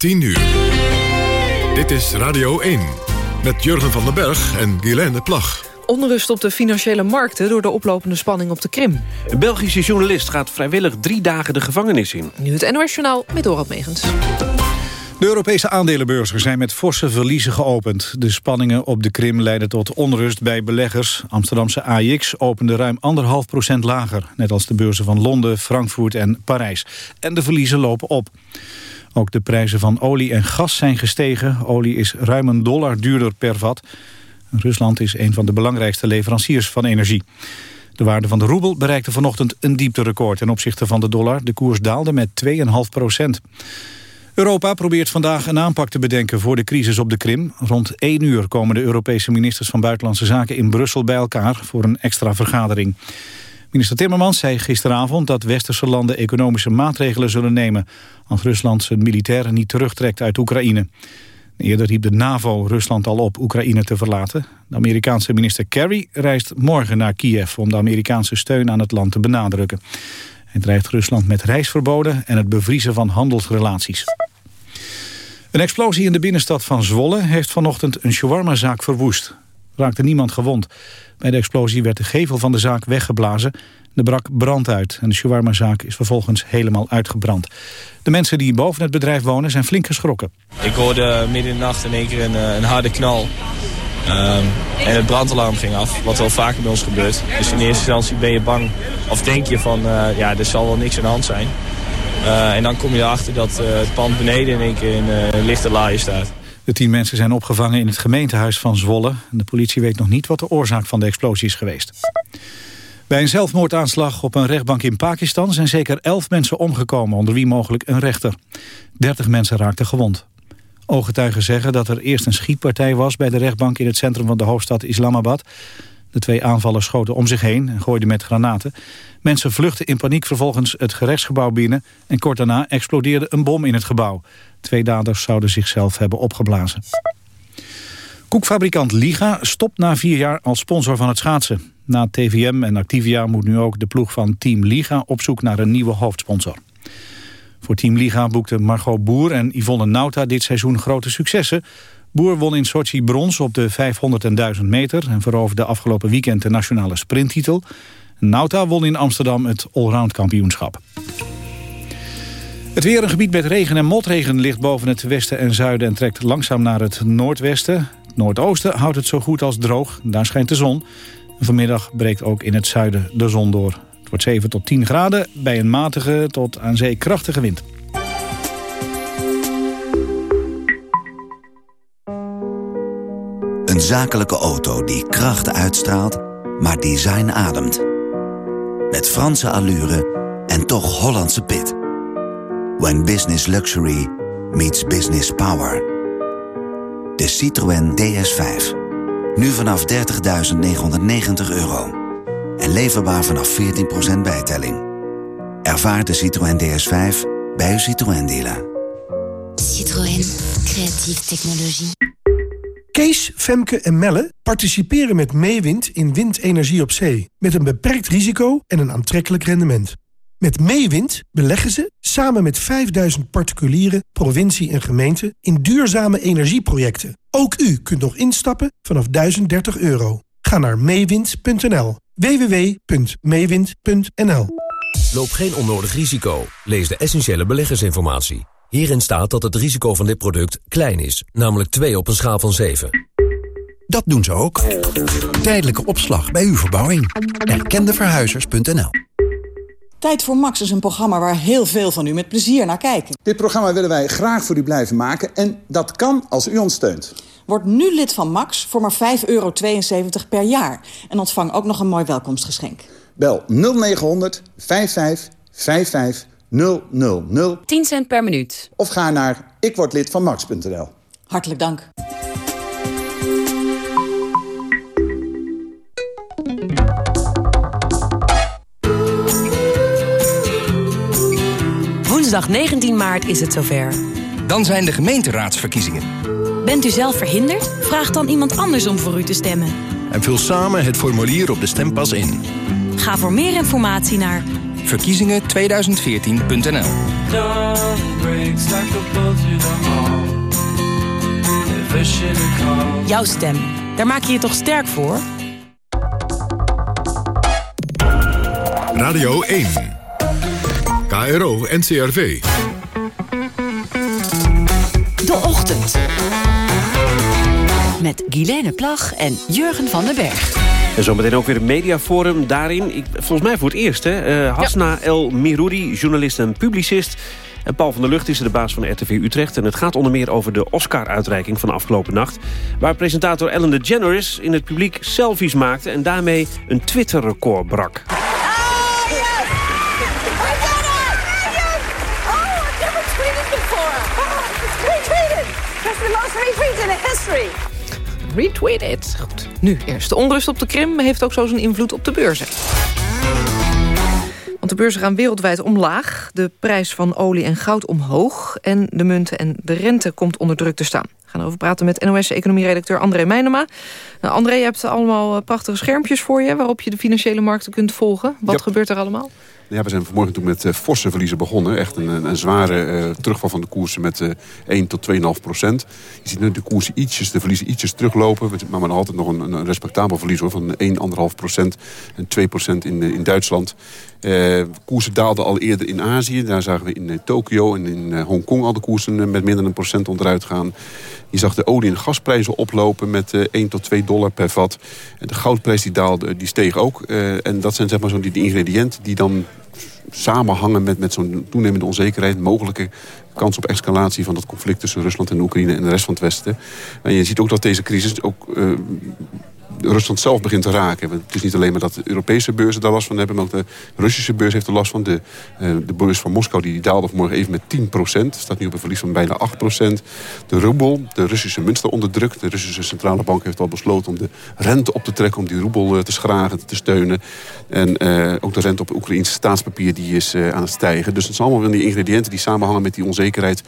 10 uur. Dit is Radio 1 met Jurgen van den Berg en Guilaine Plag. Onrust op de financiële markten door de oplopende spanning op de Krim. Een Belgische journalist gaat vrijwillig drie dagen de gevangenis in. Nu het NOS Journaal met Dorot Megens. De Europese aandelenbeurzen zijn met forse verliezen geopend. De spanningen op de Krim leiden tot onrust bij beleggers. Amsterdamse AIX opende ruim 1,5 procent lager. Net als de beurzen van Londen, Frankfurt en Parijs. En de verliezen lopen op. Ook de prijzen van olie en gas zijn gestegen. Olie is ruim een dollar duurder per vat. Rusland is een van de belangrijkste leveranciers van energie. De waarde van de roebel bereikte vanochtend een diepterecord ten opzichte van de dollar. De koers daalde met 2,5 procent. Europa probeert vandaag een aanpak te bedenken voor de crisis op de Krim. Rond 1 uur komen de Europese ministers van Buitenlandse Zaken in Brussel bij elkaar voor een extra vergadering. Minister Timmermans zei gisteravond dat westerse landen economische maatregelen zullen nemen als Rusland zijn militairen niet terugtrekt uit Oekraïne. Eerder riep de NAVO Rusland al op Oekraïne te verlaten. De Amerikaanse minister Kerry reist morgen naar Kiev om de Amerikaanse steun aan het land te benadrukken. Hij dreigt Rusland met reisverboden en het bevriezen van handelsrelaties. Een explosie in de binnenstad van Zwolle heeft vanochtend een shawarmazaak verwoest. Raakte niemand gewond. Bij de explosie werd de gevel van de zaak weggeblazen. Er brak brand uit en de shawarmazaak is vervolgens helemaal uitgebrand. De mensen die boven het bedrijf wonen zijn flink geschrokken. Ik hoorde midden in de nacht in één keer een, eh, een harde knal. Um, en het brandalarm ging af, wat wel vaker bij ons gebeurt. Dus in eerste instantie ben je bang, of denk je van, uh, ja, er zal wel niks aan de hand zijn. Uh, en dan kom je erachter dat het pand beneden in één keer in lichte laaien staat. De tien mensen zijn opgevangen in het gemeentehuis van Zwolle. De politie weet nog niet wat de oorzaak van de explosie is geweest. Bij een zelfmoordaanslag op een rechtbank in Pakistan zijn zeker elf mensen omgekomen, onder wie mogelijk een rechter. Dertig mensen raakten gewond. Ooggetuigen zeggen dat er eerst een schietpartij was bij de rechtbank in het centrum van de hoofdstad Islamabad. De twee aanvallers schoten om zich heen en gooiden met granaten. Mensen vluchtten in paniek vervolgens het gerechtsgebouw binnen... en kort daarna explodeerde een bom in het gebouw. Twee daders zouden zichzelf hebben opgeblazen. Koekfabrikant Liga stopt na vier jaar als sponsor van het schaatsen. Na TVM en Activia moet nu ook de ploeg van Team Liga op zoek naar een nieuwe hoofdsponsor. Voor Team Liga boekten Margot Boer en Yvonne Nauta dit seizoen grote successen. Boer won in Sochi brons op de 500 en 1000 meter... en veroverde afgelopen weekend de nationale sprinttitel. Nauta won in Amsterdam het allround kampioenschap. Het weer een gebied met regen en motregen ligt boven het westen en zuiden... en trekt langzaam naar het noordwesten. Het noordoosten houdt het zo goed als droog. Daar schijnt de zon. vanmiddag breekt ook in het zuiden de zon door. Het wordt 7 tot 10 graden bij een matige tot aan zee krachtige wind. Een zakelijke auto die kracht uitstraalt, maar design ademt. Met Franse allure en toch Hollandse pit. When business luxury meets business power. De Citroën DS5. Nu vanaf 30.990 euro. En leverbaar vanaf 14% bijtelling. Ervaar de Citroën DS5 bij uw Citroën dealer. Citroën. Creatieve technologie. Kees, Femke en Melle participeren met Meewind in windenergie op zee. Met een beperkt risico en een aantrekkelijk rendement. Met Meewind beleggen ze, samen met 5000 particulieren, provincie en gemeente... in duurzame energieprojecten. Ook u kunt nog instappen vanaf 1030 euro. Ga naar meewind.nl. www.meewind.nl Loop geen onnodig risico. Lees de essentiële beleggersinformatie. Hierin staat dat het risico van dit product klein is, namelijk 2 op een schaal van 7. Dat doen ze ook. Tijdelijke opslag bij uw verbouwing. Erkendeverhuizers.nl Tijd voor Max is een programma waar heel veel van u met plezier naar kijken. Dit programma willen wij graag voor u blijven maken en dat kan als u ons steunt. Word nu lid van Max voor maar 5,72 euro per jaar. En ontvang ook nog een mooi welkomstgeschenk. Bel 0900 5555 000. 10 cent per minuut. Of ga naar ikwordlidvanmax.nl. Hartelijk dank. Woensdag 19 maart is het zover. Dan zijn de gemeenteraadsverkiezingen. Bent u zelf verhinderd? Vraag dan iemand anders om voor u te stemmen. En vul samen het formulier op de stempas in. Ga voor meer informatie naar verkiezingen2014.nl. Jouw stem, daar maak je je toch sterk voor? Radio 1 KRO NCRV. De Ochtend. Met Guilaine Plag en Jurgen van den Berg. En zometeen ook weer een mediaforum. Daarin, ik, volgens mij voor het eerst, hè, uh, Hasna El Miroudi, journalist en publicist. En Paul van der Lucht is de baas van RTV Utrecht. En het gaat onder meer over de Oscar-uitreiking van de afgelopen nacht. Waar presentator Ellen DeGeneres in het publiek selfies maakte... en daarmee een Twitter-record brak. Retweet it. Goed. Nu eerst. De onrust op de Krim heeft ook zo zijn invloed op de beurzen. Want de beurzen gaan wereldwijd omlaag. De prijs van olie en goud omhoog. En de munten en de rente komt onder druk te staan. We gaan over praten met NOS-economie-redacteur André Meijnema. Nou, André, je hebt allemaal eh, prachtige schermpjes voor je... waarop je de financiële markten kunt volgen. Wat gebeurt er allemaal? Ja, we zijn vanmorgen toen met uh, forse verliezen begonnen. Echt een, zware uh, terugval van de koersen met uh, 1 tot 2,5 procent. Je ziet nu de koersen ietsjes, de verliezen ietsjes teruglopen. Maar nog altijd nog een, een respectabel verlies hoor, van 1,5 procent en 2 procent in, in Duitsland. Koersen daalden al eerder in Azië. Daar zagen we in Tokio en in Hongkong al de koersen met minder dan een procent onderuit gaan. Je zag de olie- en gasprijzen oplopen met 1 tot 2 dollar per vat. En de goudprijs die daalde, die steeg ook. en dat zijn zeg maar zo die, die ingrediënten die dan samenhangen met, met zo'n toenemende onzekerheid... mogelijke kans op escalatie van dat conflict tussen Rusland en Oekraïne... en de rest van het Westen. En je ziet ook dat deze crisis ook... Uh, Rusland zelf begint te raken. Het is niet alleen maar dat de Europese beurzen daar last van hebben... maar ook de Russische beurs heeft er last van. De, uh, de beurs van Moskou die daalde vanmorgen even met 10 procent. Staat nu op een verlies van bijna 8 procent. De roebel, de Russische munt staat onder druk. De Russische centrale bank heeft al besloten om de rente op te trekken... om die roebel uh, te schragen, te steunen. En uh, ook de rente op Oekraïnse staatspapier die is aan het stijgen. Dus het zijn allemaal van die ingrediënten die samenhangen met die onzekerheid...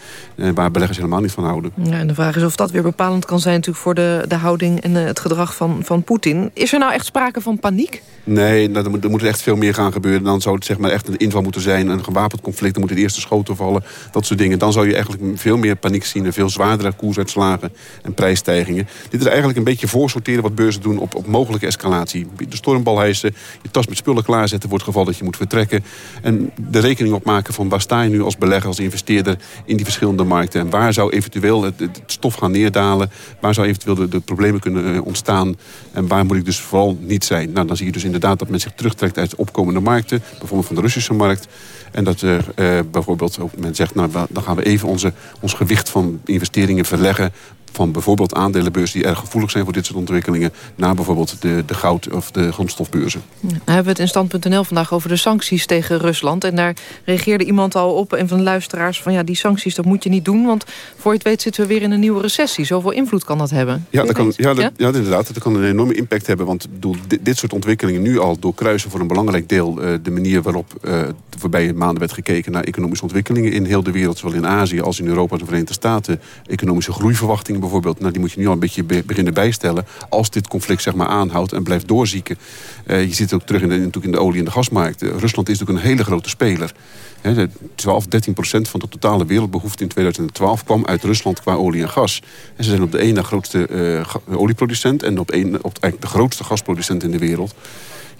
waar beleggers helemaal niet van houden. Ja, en de vraag is of dat weer bepalend kan zijn natuurlijk voor de, de houding en het gedrag van, van Poetin. Is er nou echt sprake van paniek? Nee, nou, er, moet, er moet echt veel meer gaan gebeuren. Dan zou het zeg maar, echt een inval moeten zijn. Een gewapend conflict, dan moeten de eerste schoten vallen. Dat soort dingen. Dan zou je eigenlijk veel meer paniek zien. En veel zwaardere koersuitslagen en prijsstijgingen. Dit is eigenlijk een beetje voorsorteren wat beurzen doen op, op mogelijke escalatie. De stormbal hijsen, je tas met spullen klaarzetten... voor het geval dat je moet vertrekken. En de rekening opmaken van waar sta je nu als belegger, als investeerder... in die verschillende markten. En waar zou eventueel het, het stof gaan neerdalen? Waar zou eventueel de, de problemen kunnen eh, ontstaan? En waar moet ik dus vooral niet zijn? Nou, dan zie je dus inderdaad dat men zich terugtrekt uit opkomende markten. Bijvoorbeeld van de Russische markt. En dat er uh, bijvoorbeeld ook men zegt, nou, dan gaan we even onze, ons gewicht van investeringen verleggen van bijvoorbeeld aandelenbeurzen die erg gevoelig zijn voor dit soort ontwikkelingen... naar bijvoorbeeld de, de goud- of de grondstofbeurzen. Ja, nou hebben we het in Stand.nl vandaag over de sancties tegen Rusland. En daar reageerde iemand al op, een van de luisteraars... van ja, die sancties, dat moet je niet doen... want voor je het weet zitten we weer in een nieuwe recessie. Zoveel invloed kan dat hebben. Ja, dat kan, ja, dat, ja? inderdaad. Dat kan een enorme impact hebben. Want bedoel, dit, dit, soort ontwikkelingen nu al doorkruisen voor een belangrijk deel... Uh, de manier waarop uh, de voorbije maanden werd gekeken naar economische ontwikkelingen... in heel de wereld, zowel in Azië als in Europa en de Verenigde Staten. Economische groeiverwachtingen bijvoorbeeld. Nou, die moet je nu al een beetje beginnen bijstellen... als dit conflict zeg maar, aanhoudt en blijft doorzieken. Uh, je het ook terug in de, in de olie- en de gasmarkt. Uh, Rusland is natuurlijk een hele grote speler. He, 12, 13 procent van de totale wereldbehoefte in 2012 kwam uit Rusland qua olie en gas. En ze zijn op de ene grootste uh, olieproducent en op, een, op de grootste gasproducent in de wereld.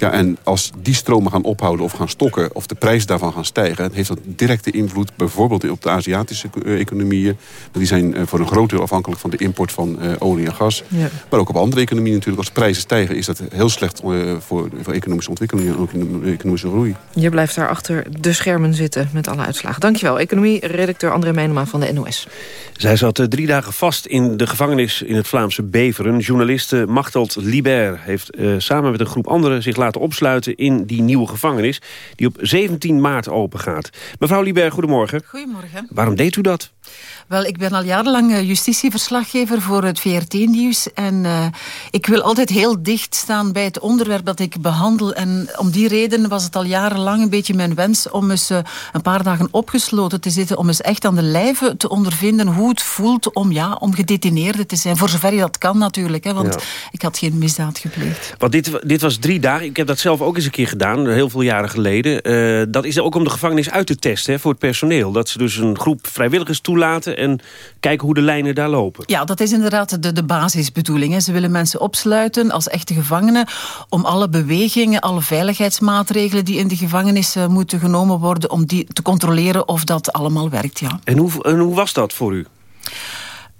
Ja, en als die stromen gaan ophouden of gaan stokken... of de prijs daarvan gaan stijgen... heeft dat directe invloed bijvoorbeeld op de Aziatische economieën. Die zijn voor een groot deel afhankelijk van de import van uh, olie en gas. Ja. Maar ook op andere economieën natuurlijk. Als prijzen stijgen is dat heel slecht voor, voor economische ontwikkeling... en ook economische groei. Je blijft daar achter de schermen zitten met alle uitslagen. Dankjewel, economie-redacteur André Meijnema van de NOS. Zij zat uh, drie dagen vast in de gevangenis in het Vlaamse Beveren. Journaliste Machteld Liber heeft samen met een groep anderen zich laten opsluiten in die nieuwe gevangenis... die op 17 maart open gaat. Mevrouw Lieber, goedemorgen. Goedemorgen. Waarom deed u dat? Wel, ik ben al jarenlang justitieverslaggever voor het VRT-nieuws. En uh, ik wil altijd heel dicht staan bij het onderwerp dat ik behandel. En om die reden was het al jarenlang een beetje mijn wens... om eens uh, een paar dagen opgesloten te zitten... om eens echt aan de lijve te ondervinden hoe het voelt om, ja, om gedetineerde te zijn. Voor zover je dat kan natuurlijk, hè, want ja. ik had geen misdaad gepleegd. Want dit, dit was drie dagen. ik heb dat zelf ook eens een keer gedaan, heel veel jaren geleden. Uh, dat is ook om de gevangenis uit te testen hè, voor het personeel. Dat ze dus een groep vrijwilligers toelaten en kijken hoe de lijnen daar lopen. Ja, dat is inderdaad de, de basisbedoeling. Hè. Ze willen mensen opsluiten als echte gevangenen... om alle bewegingen, alle veiligheidsmaatregelen die in de gevangenis moeten genomen worden... om die te controleren of dat allemaal werkt, ja. En hoe, en hoe was dat voor u?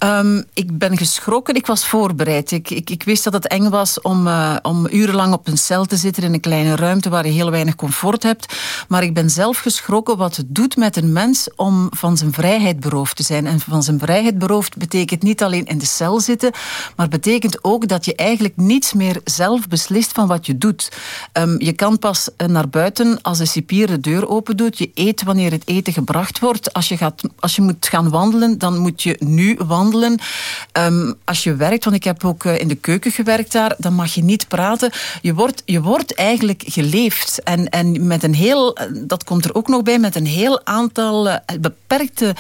Um, ik ben geschrokken. Ik was voorbereid. Ik, ik, ik wist dat het eng was om, uh, om urenlang op een cel te zitten in een kleine ruimte waar je heel weinig comfort hebt. Maar ik ben zelf geschrokken wat het doet met een mens om van zijn vrijheid beroofd te zijn. En van zijn vrijheid beroofd betekent niet alleen in de cel zitten, maar betekent ook dat je eigenlijk niets meer zelf beslist van wat je doet. Um, je kan pas naar buiten als de cipier de deur open doet. Je eet wanneer het eten gebracht wordt. Als je, gaat, als je moet gaan wandelen, dan moet je nu wandelen Um, als je werkt, want ik heb ook eh, in de keuken gewerkt daar, dan mag je niet praten. Je wordt, je wordt eigenlijk geleefd. En, en met een heel, eh, dat komt er ook nog bij, met een heel aantal uh, beperkte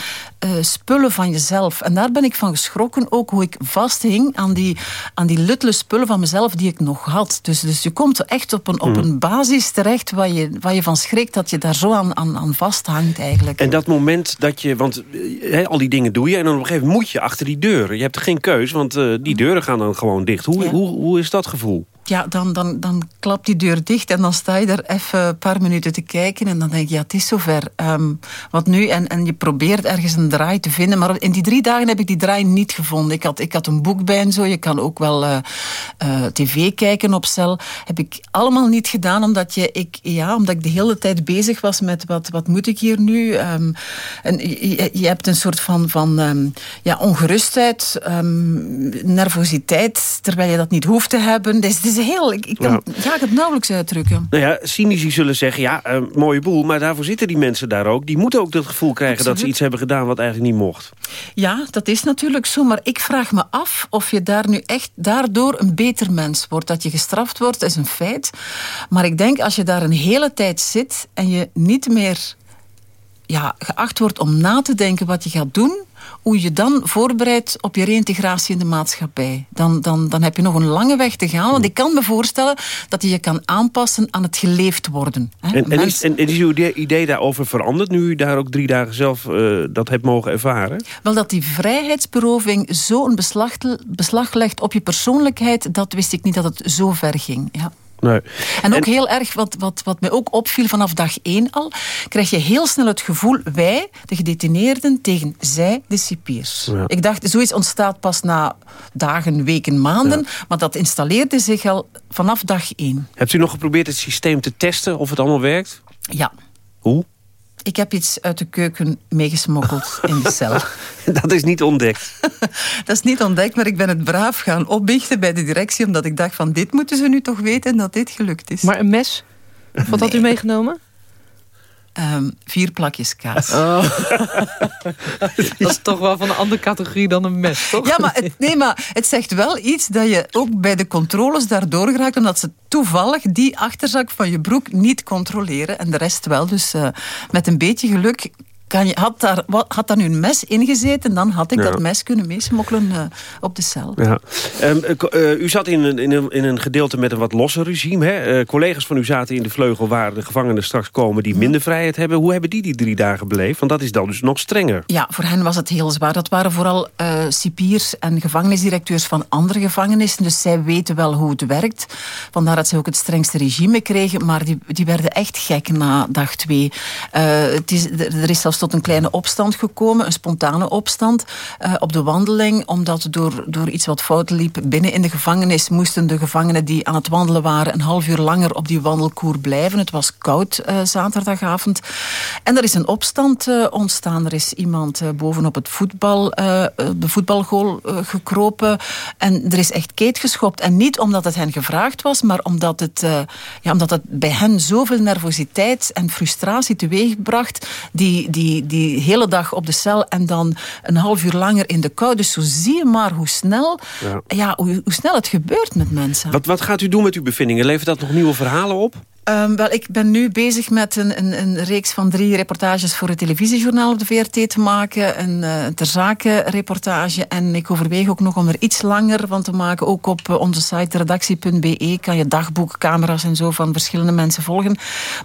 uh, spullen van jezelf. En daar ben ik van geschrokken, ook hoe ik vasthing aan die, aan die luttele spullen van mezelf die ik nog had. Dus, dus je komt echt op een, op een basis terecht waar je, waar je van schrikt dat je daar zo aan, aan, aan vasthangt eigenlijk. En dat moment dat je, want he, al die dingen doe je en dan op een gegeven moment moet je achter die deuren. Je hebt geen keus, want uh, die deuren gaan dan gewoon dicht. Hoe, ja. hoe, hoe is dat gevoel? Ja, dan, dan, dan klapt die deur dicht en dan sta je er even een paar minuten te kijken en dan denk je, ja, het is zover. Um, wat nu? En, en je probeert ergens een draai te vinden, maar in die drie dagen heb ik die draai niet gevonden. Ik had, ik had een boek bij en zo, je kan ook wel uh, uh, tv kijken op cel. Heb ik allemaal niet gedaan, omdat, je, ik, ja, omdat ik de hele tijd bezig was met wat, wat moet ik hier nu? Um, en je, je, hebt een soort van, van um, ja, ongerustheid, nervositeit, terwijl je dat niet hoeft te hebben. Dus is heel... Ik, ik kan, ja. ik nauwelijks uitdrukken. Nou ja, cynici zullen zeggen, ja, uh, mooie boel... maar daarvoor zitten die mensen daar ook. Die moeten ook dat gevoel krijgen Absoluut. dat ze iets hebben gedaan... wat eigenlijk niet mocht. Ja, dat is natuurlijk zo. Maar ik vraag me af of je daar nu echt daardoor een beter mens wordt. Dat je gestraft wordt, is een feit. Maar ik denk, als je daar een hele tijd zit... en je niet meer ja, geacht wordt om na te denken wat je gaat doen hoe je dan voorbereidt op je reïntegratie in de maatschappij. Dan, dan, dan heb je nog een lange weg te gaan. Want ik kan me voorstellen dat je je kan aanpassen aan het geleefd worden. Hè? En, en, is, en is uw idee daarover veranderd... nu u daar ook drie dagen zelf uh, dat hebt mogen ervaren? Wel, dat die vrijheidsberoving zo een beslag, beslag legt op je persoonlijkheid... dat wist ik niet dat het zo ver ging. Ja. Nee. En ook en... heel erg, wat, wat, wat mij ook opviel vanaf dag één al... krijg je heel snel het gevoel, wij, de gedetineerden, tegen zij, de cipiers. Ja. Ik dacht, zoiets ontstaat pas na dagen, weken, maanden... Ja. maar dat installeerde zich al vanaf dag één. Hebt u nog geprobeerd het systeem te testen of het allemaal werkt? Ja. Hoe? Ik heb iets uit de keuken meegesmokkeld in de cel. Dat is niet ontdekt? dat is niet ontdekt, maar ik ben het braaf gaan opbiechten bij de directie... omdat ik dacht van, dit moeten ze nu toch weten dat dit gelukt is. Maar een mes? Wat nee. had u meegenomen? Um, vier plakjes kaas. Oh. dat is toch wel van een andere categorie dan een mes, toch? Ja, maar het, nee, maar het zegt wel iets dat je ook bij de controles daardoor geraakt... omdat ze toevallig die achterzak van je broek niet controleren. En de rest wel. Dus uh, met een beetje geluk kan je, had, daar, wat, had daar nu een mes ingezeten, dan had ik ja. dat mes kunnen meesmokkelen uh, op de cel. Ja. Um, uh, u zat in een, in, een, in een gedeelte met een wat losser regime. Hè? Uh, collega's van u zaten in de vleugel waar de gevangenen straks komen... die minder vrijheid hebben. Hoe hebben die die drie dagen beleefd? Want dat is dan dus nog strenger. Ja, voor hen was het heel zwaar. Dat waren vooral cipiers en gevangenisdirecteurs van andere gevangenissen. Dus zij weten wel hoe het werkt. Vandaar dat ze ook het strengste regime kregen. Maar die, die werden echt gek na dag twee. het is, er is zelfs tot een kleine opstand gekomen, een spontane opstand uh, op de wandeling, omdat door, door iets wat fout liep binnen in de gevangenis moesten de gevangenen die aan het wandelen waren een half uur langer op die wandelkoer blijven. Het was koud uh, zaterdagavond. En er is een opstand uh, ontstaan. Er is iemand bovenop het voetbal, de voetbalgoal gekropen en er is echt keet geschopt. En niet omdat het hen gevraagd was, maar omdat het, ja, omdat het bij hen zoveel nervositeit en frustratie teweegbracht die, die die, die hele dag op de cel en dan een half uur langer in de kou. Dus zo zie je maar hoe snel, ja. ja hoe, hoe, snel het gebeurt met mensen. Wat, wat gaat u doen met uw bevindingen? Levert dat nog nieuwe verhalen op? Um, wel, ik ben nu bezig met een, een, een, reeks van drie reportages voor het televisiejournaal op de VRT te maken. Een uh, reportage. En ik overweeg ook nog om er iets langer van te maken. Ook op uh, onze site redactie.be kan je dagboek, camera's en zo van verschillende mensen volgen.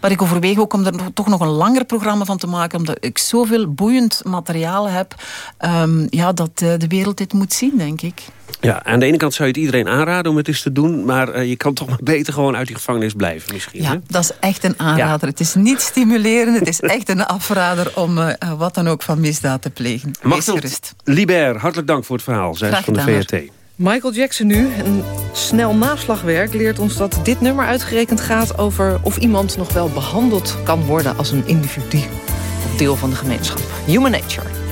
Maar ik overweeg ook om er toch nog een langer programma van te maken. Omdat ik zoveel boeiend materiaal heb. Um, ja, dat uh, de wereld dit moet zien, denk ik. Ja, aan de ene kant zou je het iedereen aanraden om het eens te doen... maar uh, je kan toch maar beter gewoon uit die gevangenis blijven misschien. Ja, hè? dat is echt een aanrader. Ja. Het is niet stimulerend, het is echt een afrader... om uh, wat dan ook van misdaad te plegen. Machteld Liber, hartelijk dank voor het verhaal. Zij is van de VRT. Michael Jackson nu, een snel naslagwerk, leert ons dat dit nummer uitgerekend gaat over of iemand nog wel behandeld kan worden als een individu. Of deel van de gemeenschap. Human Nature.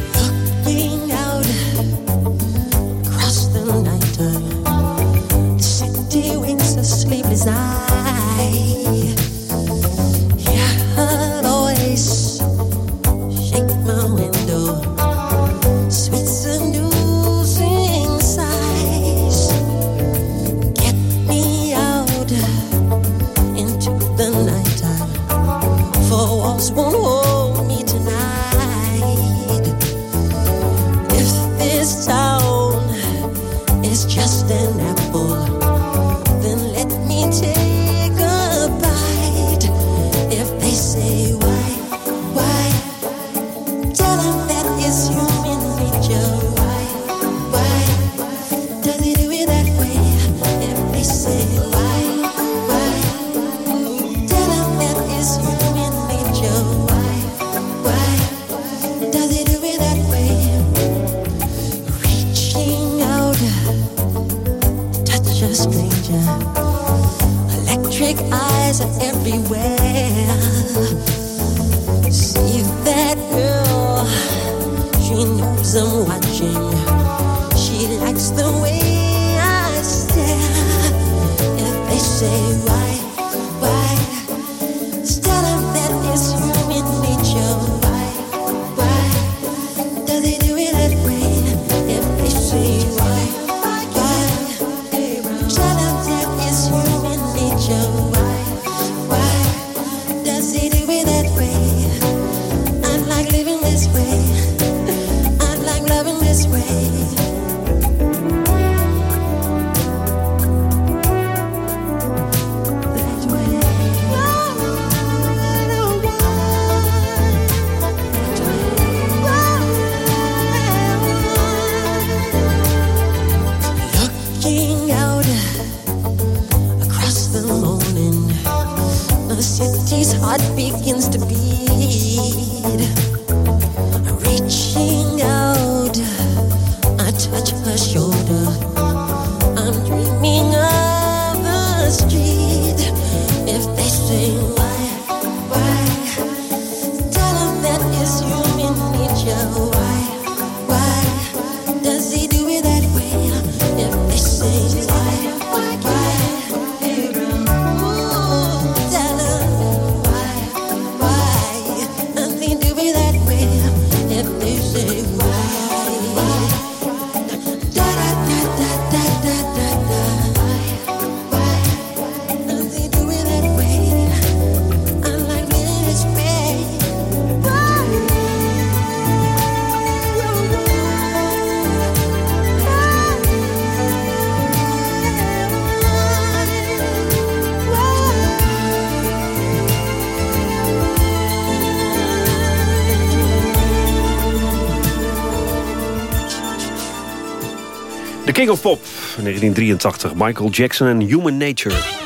De King of Pop, 1983. Michael Jackson en Human Nature.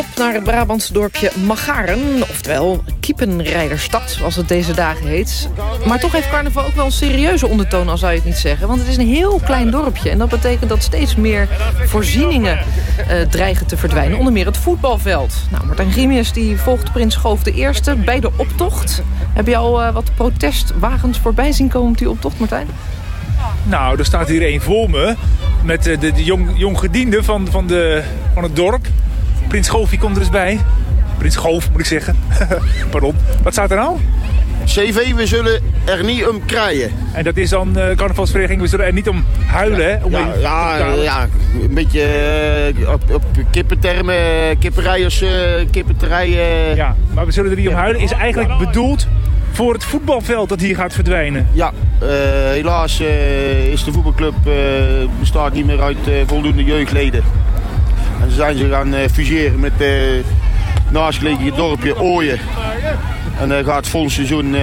Op naar het Brabantse dorpje Magaren, oftewel Kiepenrijderstad, zoals het deze dagen heet. Maar toch heeft carnaval ook wel een serieuze ondertoon, al zou je het niet zeggen. Want het is een heel klein dorpje en dat betekent dat steeds meer voorzieningen eh, dreigen te verdwijnen. Onder meer het voetbalveld. Nou, Martijn Grimius die volgt Prins Schoof de Eerste bij de optocht. Heb je al eh, wat protestwagens voorbij zien komen op die optocht, Martijn? Nou, er staat hier één voor me. Met eh, de, de jong, jonggediende van, van, de, van het dorp. Prins Goofie komt er eens bij. Prins Goof, moet ik zeggen. Pardon. Wat staat er nou? CV, we zullen er niet om krijgen. En dat is dan uh, carnavalsvereniging, we zullen er niet om huilen, hè? Om ja, ja, ja, een beetje uh, op, op kippentermen, kippenrijers, uh, kippenterijen. Ja, maar we zullen er niet om huilen is eigenlijk bedoeld voor het voetbalveld dat hier gaat verdwijnen. Ja, helaas is de voetbalclub bestaat niet meer uit voldoende jeugdleden. En ze zijn ze gaan fuseren met het naastgelegen dorpje Ooyen. En dan gaat volgend seizoen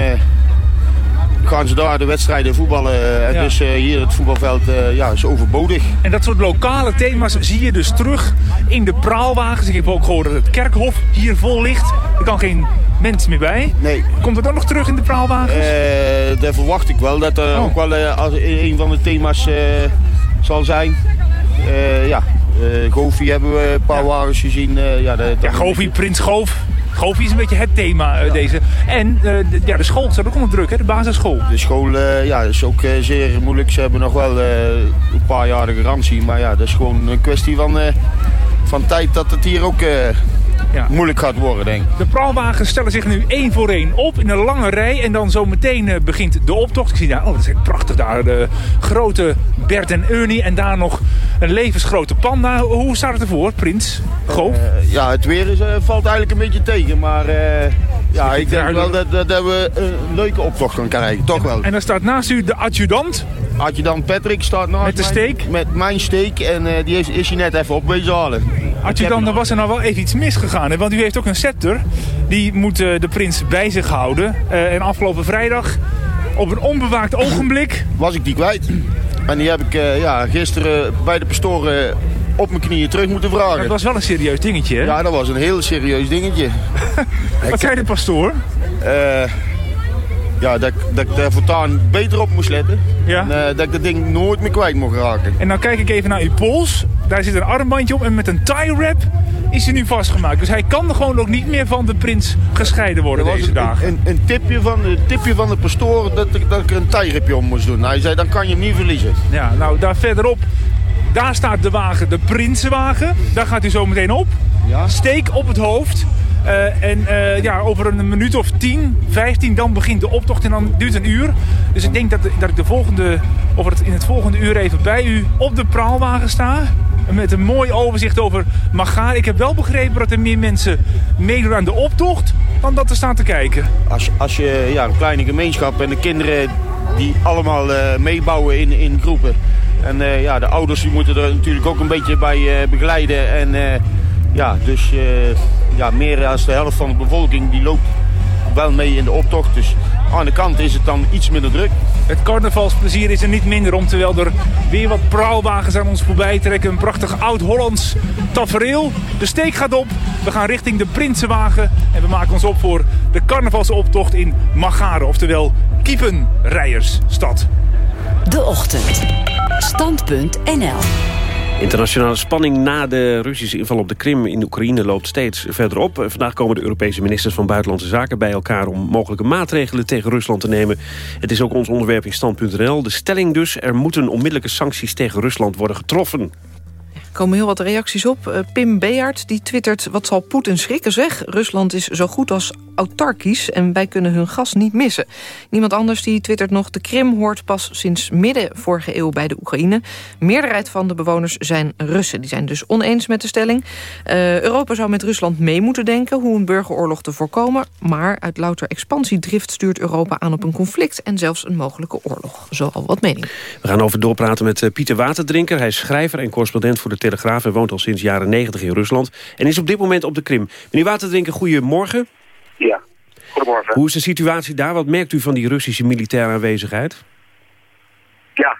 gaan ze daar de wedstrijden voetballen. En ja. dus uh, hier het voetbalveld uh, ja, is overbodig. En dat soort lokale thema's zie je dus terug in de praalwagens. Ik heb ook gehoord dat het kerkhof hier vol ligt. Er kan geen mens meer bij. Nee. Komt het dan nog terug in de praalwagens? Uh, daar verwacht ik wel. Dat er oh. ook wel als een van de thema's zal zijn. ja, Goofy hebben we een paar ja. wagens gezien. ja, de, ja, Goofy, Prins Goof. Goofy is een beetje het thema uh, deze. En uh, de, ja, de school staat ook onder druk, hè? de basisschool. De school uh, ja, is ook zeer moeilijk. Ze hebben nog wel een paar jaar de garantie. Maar ja, dat is gewoon een kwestie van, van tijd dat het hier ook ja. moeilijk gaat worden, denk ik. De praalwagens stellen zich nu één voor één op in een lange rij. En dan zo meteen begint de optocht. Ik zie daar, oh dat is prachtig daar. De grote Bert en Ernie. En daar nog een levensgrote panda. Hoe staat het ervoor, Prins? Goof? Uh, ja, het weer is, uh, valt eigenlijk een beetje tegen. Maar uh, ja, ik denk wel dat, dat, dat, we een leuke optocht gaan krijgen. Toch wel. En dan staat naast u de adjudant. Adjudant Patrick staat naast Met de steek? Met mijn steek. En die is, is hij net even op wezen halen. Adjudant, er was er nou wel even iets misgegaan. Hè? Want u heeft ook een scepter. Die moet de prins bij zich houden. en afgelopen vrijdag, op een onbewaakt ogenblik... Was ik die kwijt. En die heb ik uh, ja, gisteren bij de pastoren op mijn knieën terug moeten vragen. Dat was wel een serieus dingetje, hè? Ja, dat was een heel serieus dingetje. Wat zei de pastoor? Uh, ja, dat, dat ik daar voortaan beter op moest letten. Ja? En, uh, dat ik dat ding nooit meer kwijt mocht raken. En dan kijk ik even naar uw pols. Daar zit een armbandje op en met een tie wrap is hij nu vastgemaakt. Dus hij kan er gewoon ook niet meer van de prins gescheiden worden deze een, dagen. Een, een, tipje van, een tipje van de pastoor dat, dat ik er een tie om moest doen. Hij zei, dan kan je hem niet verliezen. Ja, nou daar verderop, daar staat de wagen, de prinsenwagen. Daar gaat hij zo meteen op. Ja. Steek op het hoofd. Uh, en uh, ja, over een minuut of 10, 15, dan begint de optocht en dan duurt een uur. Dus ik denk dat, dat ik de volgende, of het in het volgende uur even bij u op de praalwagen sta. Met een mooi overzicht over Magaar. Ik heb wel begrepen dat er meer mensen meedoen aan de optocht dan dat er staan te kijken. Als, als je ja, een kleine gemeenschap en de kinderen die allemaal uh, meebouwen in, in groepen. En ja, de ouders die moeten er natuurlijk ook een beetje bij begeleiden. En ja, dus ja, meer dan de helft van de bevolking die loopt wel mee in de optocht. Dus aan de kant is het dan iets minder druk. Het carnavalsplezier is er niet minder om, terwijl er weer wat praalwagens aan ons voorbij trekken. Een prachtig oud-Hollands tafereel. De steek gaat op, we gaan richting de Prinsenwagen en we maken ons op voor de carnavalsoptocht in Magare, oftewel Kiepenrijersstad. De Ochtend. Stand.nl Internationale spanning na de Russische inval op de Krim in Oekraïne loopt steeds verder op. Vandaag komen de Europese ministers van Buitenlandse Zaken bij elkaar om mogelijke maatregelen tegen Rusland te nemen. Het is ook ons onderwerp in stand.nl. De stelling dus, er moeten onmiddellijke sancties tegen Rusland worden getroffen. Komen heel wat reacties op. Uh, Pim Beaert die twittert... wat zal Poetin schrikken zeg? Rusland is zo goed als autarkisch en wij kunnen hun gas niet missen. Niemand anders die twittert nog... de Krim hoort pas sinds midden vorige eeuw bij de Oekraïne. Meerderheid van de bewoners zijn Russen. Die zijn dus oneens met de stelling. Uh, Europa zou met Rusland mee moeten denken... hoe een burgeroorlog te voorkomen. Maar uit louter expansiedrift stuurt Europa aan op een conflict... en zelfs een mogelijke oorlog. Zo al wat mening. We gaan over doorpraten met uh, Pieter Waterdrinker. Hij is schrijver en correspondent voor de Telegraaf... en woont al sinds jaren 90 in Rusland. En is op dit moment op de Krim. Meneer Waterdrinker, goedemorgen. Ja, goedemorgen. Hoe is de situatie daar? Wat merkt u van die Russische militaire aanwezigheid? Ja,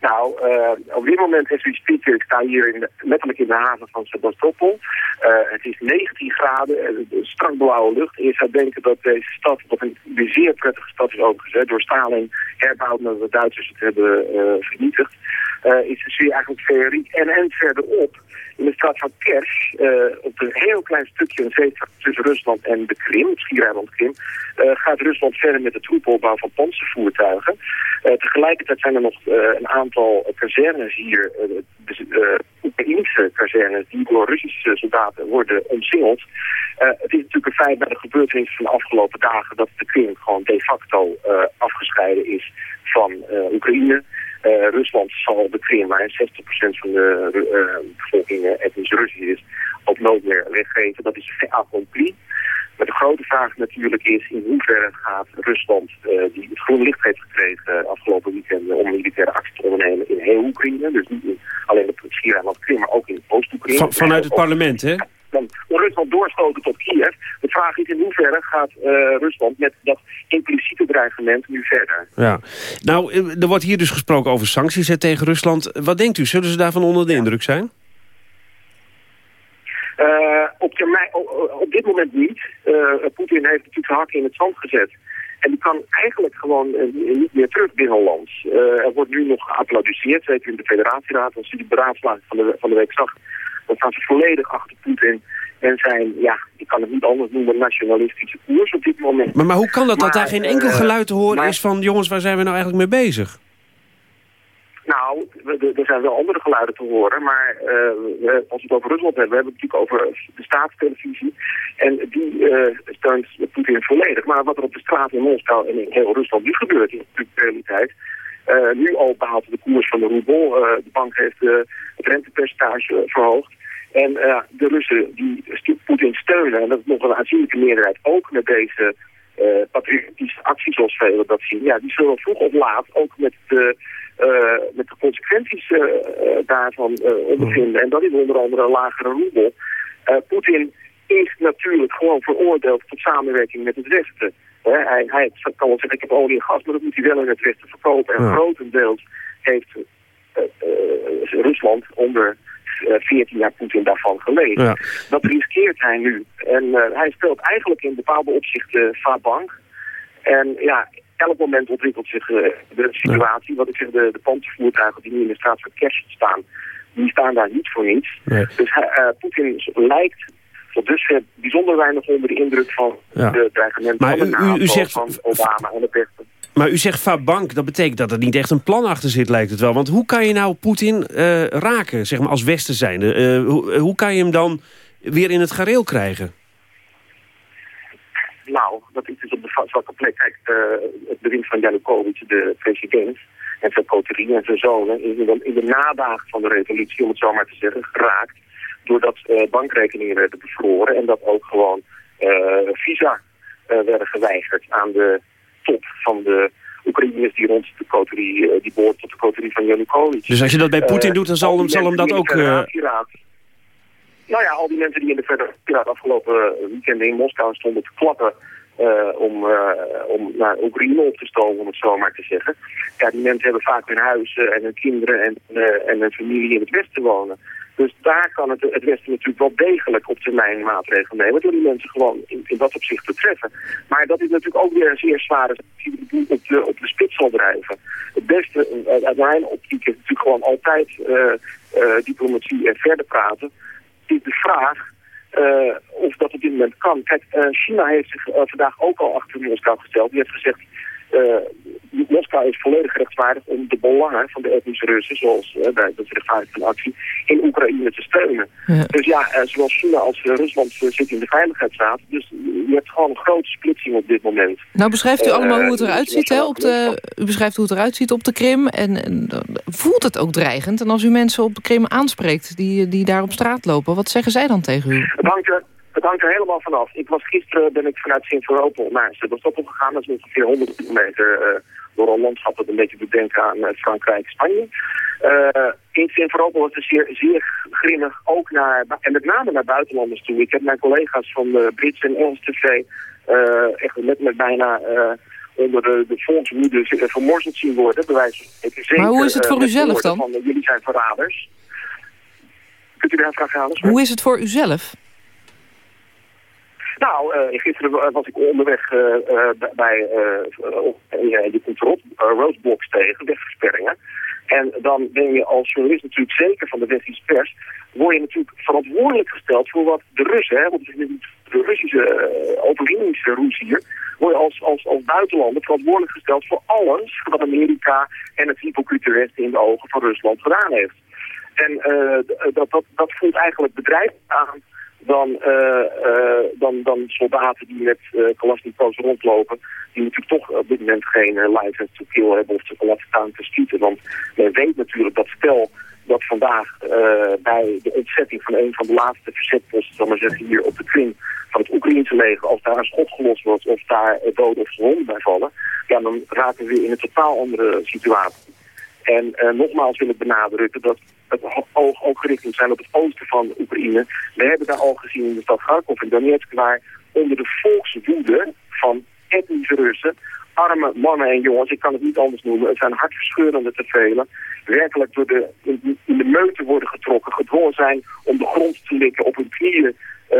nou, uh, op dit moment, as we speak, ik sta hier in, letterlijk in de haven van Sebastopol. Uh, het is 19 graden, uh, strak blauwe lucht. Je zou denken dat deze stad, wat een zeer prettige stad is overigens, hè, door Stalin herbouwd nadat de Duitsers het hebben vernietigd. Is de eigenlijk feeriek. En, en verderop, in de straat van Kers, op een heel klein stukje een zee tussen Rusland en de Krim, schiereiland Krim, gaat Rusland verder met de troepelbouw van panzervoertuigen. tegelijkertijd zijn er nog een aantal kazernes hier, Oekraïnse kazernes, die door Russische soldaten worden omsingeld. het is natuurlijk een feit bij de gebeurtenissen van de afgelopen dagen dat de Krim gewoon de facto afgescheiden is van Oekraïne. Uh, Rusland zal de Krim, waar 60% van de uh, bevolking etnisch Russisch is, ook nooit meer weggeven. Dat is accompli. Maar de grote vraag natuurlijk is in hoeverre gaat Rusland, uh, die het groen licht heeft gekregen afgelopen weekend om militaire actie te ondernemen in heel Oekraïne. Dus niet alleen op het Schiereiland Krim, maar ook in Oost-Oekraïne. Van, vanuit het parlement, hè? Dan Rusland doorstoten tot Kiev. De vraag is in hoeverre gaat uh, Rusland met dat impliciete dreigement nu verder. Ja. Nou, er wordt hier dus gesproken over sancties hè, tegen Rusland. Wat denkt u, zullen ze daarvan onder de indruk zijn? Uh, op, termijn, op dit moment niet. Uh, Poetin heeft natuurlijk zijn hakken in het zand gezet. En die kan eigenlijk gewoon uh, niet meer terug binnenlands. Er wordt nu nog geapplaudisseerd, zeker in de federatieraad. Als je de beraadslaging van de, van de week zag, dan staan ze volledig achter Poetin. En zijn, ja, ik kan het niet anders noemen, nationalistische koers op dit moment. Maar, maar hoe kan dat, maar, dat daar geen enkel geluid te horen maar, is van... jongens, waar zijn we nou eigenlijk mee bezig? Nou, er zijn wel andere geluiden te horen, maar uh, als we het over Rusland hebben, we hebben het natuurlijk over de staatstelevisie. En die uh, steunt Poetin volledig. Maar wat er op de straat in Moskou en in heel Rusland nu gebeurt, is natuurlijk de realiteit. Uh, nu al behaalt de koers van de roebel. de bank heeft het rentepercentage verhoogd. En de Russen die Poetin steunen, en dat is nog een aanzienlijke meerderheid, ook met deze patriotische acties zoals velen dat zien. Ja, die zullen vroeg of laat ook met de met de consequenties daarvan ondervinden. En dat is onder andere een lagere roebel. Poetin is natuurlijk gewoon veroordeeld tot samenwerking met het Westen. Hij, hij kan wel zeggen, ik heb olie en gas, maar dat moet hij wel in het Westen verkopen. En grotendeels heeft Rusland onder 14 jaar Poetin daarvan gelezen. Ja. Dat riskeert hij nu. En hij speelt eigenlijk in bepaalde opzichten uh, bank. En ja, elk moment ontwikkelt zich uh, de situatie. Wat ik zeg, de, de panzervoertuigen die nu in de straat van Kerst staan, die staan daar niet voor niets. Nee. Dus uh, Poetin lijkt tot dusver bijzonder weinig onder de indruk van ja. de dreigementen van, de NATO, u, u zegt, van Obama en de Westen. Maar u zegt Fabank, dat betekent dat er niet echt een plan achter zit, lijkt het wel. Want hoe kan je nou Poetin uh, raken, zeg maar als Westen zijnde? hoe, hoe kan je hem dan weer in het gareel krijgen? Nou, dat is dus op de zwakke plek. Kijk, uh, het bewind van Janukovic, de president, en zijn coterie en zijn zonen... is in de, in de nadagen van de revolutie, om het zo maar te zeggen, geraakt... doordat uh, bankrekeningen werden bevroren en dat ook gewoon uh, visa werden geweigerd aan de top van de Oekraïners die rond de coterie, die behoort tot de coterie van Janukovic. Dus als je dat bij Poetin doet, dan zal, hem, zal hem dat ook... Nou ja, al die mensen die in de Federatie afgelopen weekend in Moskou stonden te klappen... Uh, om, uh, om naar Oekraïne op te stomen, om het zo maar te zeggen. Ja, die mensen hebben vaak hun huis en hun kinderen en, uh, en hun familie in het Westen wonen. Dus daar kan het, het Westen natuurlijk wel degelijk op termijn maatregelen nemen... door die mensen gewoon in, dat opzicht te treffen. Maar dat is natuurlijk ook weer een zeer zware die op de, op de spits zal drijven. Het beste, uit mijn optiek, is natuurlijk gewoon altijd diplomatie en verder praten is de vraag of dat op dit moment kan. Kijk, China heeft zich vandaag ook al achter Moskou gesteld. Die heeft gezegd, Moskou is volledig rechtvaardig om de belangen van de etnische Russen, zoals bij de rechtvaardig van actie, in Oekraïne te steunen. Ja. Dus ja, zowel China als Rusland zitten in de veiligheidsraad. Dus je hebt gewoon een grote splitsing op dit moment. Nou beschrijft u allemaal hoe het eruit ziet, hè? Op de, u beschrijft hoe het eruit ziet op de Krim. En, en voelt het ook dreigend? En als u mensen op de Krim aanspreekt die, die daar op straat lopen, wat zeggen zij dan tegen u? Hangt er, het hangt er helemaal vanaf. Ik was gisteren ben ik vanuit Sint-Veropel naar Sebastopol gegaan. Dat is ongeveer 100 kilometer uh, door een landschap dat een beetje doet denken aan uh, Frankrijk, Spanje. Uh, in Sint-Veropel was het zeer, zeer grimmig, ook naar, en met name naar buitenlanders toe. Ik heb mijn collega's van de Britse en Engelse tv echt met, met bijna onder de, de vermorzeld zien worden. Maar hoe is het voor u zelf dan? Van, jullie zijn verraders. Kunt u daar vraag halen? Hoe is het voor u zelf? Nou, uh, gisteren was ik onderweg uh, uh, bij, uh, die komt roadblocks tegen, wegversperringen. En dan ben je als journalist natuurlijk zeker van de Westerse pers, word je natuurlijk verantwoordelijk gesteld voor wat de Russen, hè, want de Russische uh, overwinningsroes hier, word je als, als, als buitenlander verantwoordelijk gesteld voor alles wat Amerika en het hypocriete Westen in de ogen van Rusland gedaan heeft. En dat, dat, dat voelt eigenlijk bedrijf aan dan, uh, uh, dan, dan soldaten die met uh, rondlopen, die natuurlijk toch op dit moment geen license to kill hebben of te laten staan te schieten. Want men weet natuurlijk dat stel dat vandaag bij de ontzetting van een van de laatste verzetposten, zal maar zeggen, hier op de Krim van het Oekraïnse leger, als daar een schot gelost wordt of daar doden of gewonden bij vallen, ja, dan raken we weer in een totaal andere situatie. En uh, nogmaals wil ik benadrukken dat het oog ook gericht moet zijn op het oosten van Oekraïne. We hebben daar al gezien in de stad Kharkov en Donetsk waar onder de volkswoede van etnische Russen, arme mannen en jongens, ik kan het niet anders noemen, het zijn hartverscheurende tevelen, werkelijk door de, in, de meute worden getrokken, gedwongen zijn om de grond te likken, op hun knieën uh,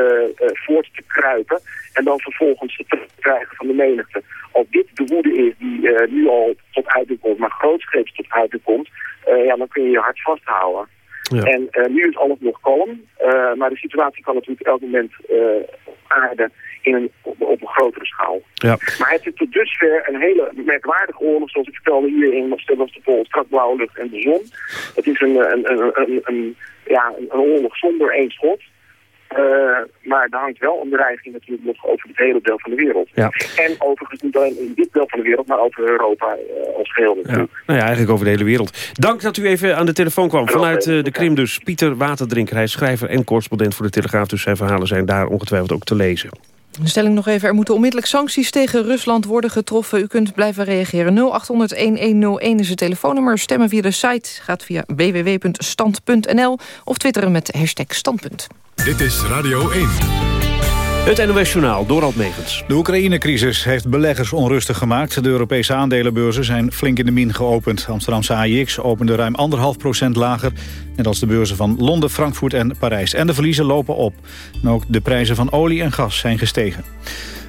voort te kruipen en dan vervolgens te krijgen van de menigte. Als dit de woede is die uh, nu al tot uiting komt, maar grootscheeps tot uiting komt, ja, dan kun je je hart vasthouden. Ja. En nu is alles nog kalm, maar de situatie kan natuurlijk elk moment aarden in een, op, op, een grotere schaal. Ja. Maar het is tot dusver een hele merkwaardige oorlog, zoals ik vertelde hier in Sebastopol, strak blauwe lucht en de zon. Het is een, een, een, een, een ja, een oorlog zonder één schot. Uh, maar daar hangt wel een bedreiging natuurlijk nog over het hele deel van de wereld. Ja. En overigens niet alleen in dit deel van de wereld, maar over Europa uh, als geheel natuurlijk. Ja. Nou ja, eigenlijk over de hele wereld. Dank dat u even aan de telefoon kwam. Vanuit uh, de Krim dus. Pieter Waterdrinker, hij is schrijver en correspondent voor de Telegraaf. Dus zijn verhalen zijn daar ongetwijfeld ook te lezen. Stelling nog even. Er moeten onmiddellijk sancties tegen Rusland worden getroffen. U kunt blijven reageren. 0800-1101 is het telefoonnummer. Stemmen via de site gaat via www.stand.nl of twitteren met hashtag standpunt. Dit is Radio 1. Het NOS Journaal, Dorald Megens. De Oekraïne-crisis heeft beleggers onrustig gemaakt. De Europese aandelenbeurzen zijn flink in de min geopend. Amsterdamse AIX opende ruim 1,5 procent lager. Net als de beurzen van Londen, Frankfurt en Parijs. En de verliezen lopen op. En ook de prijzen van olie en gas zijn gestegen.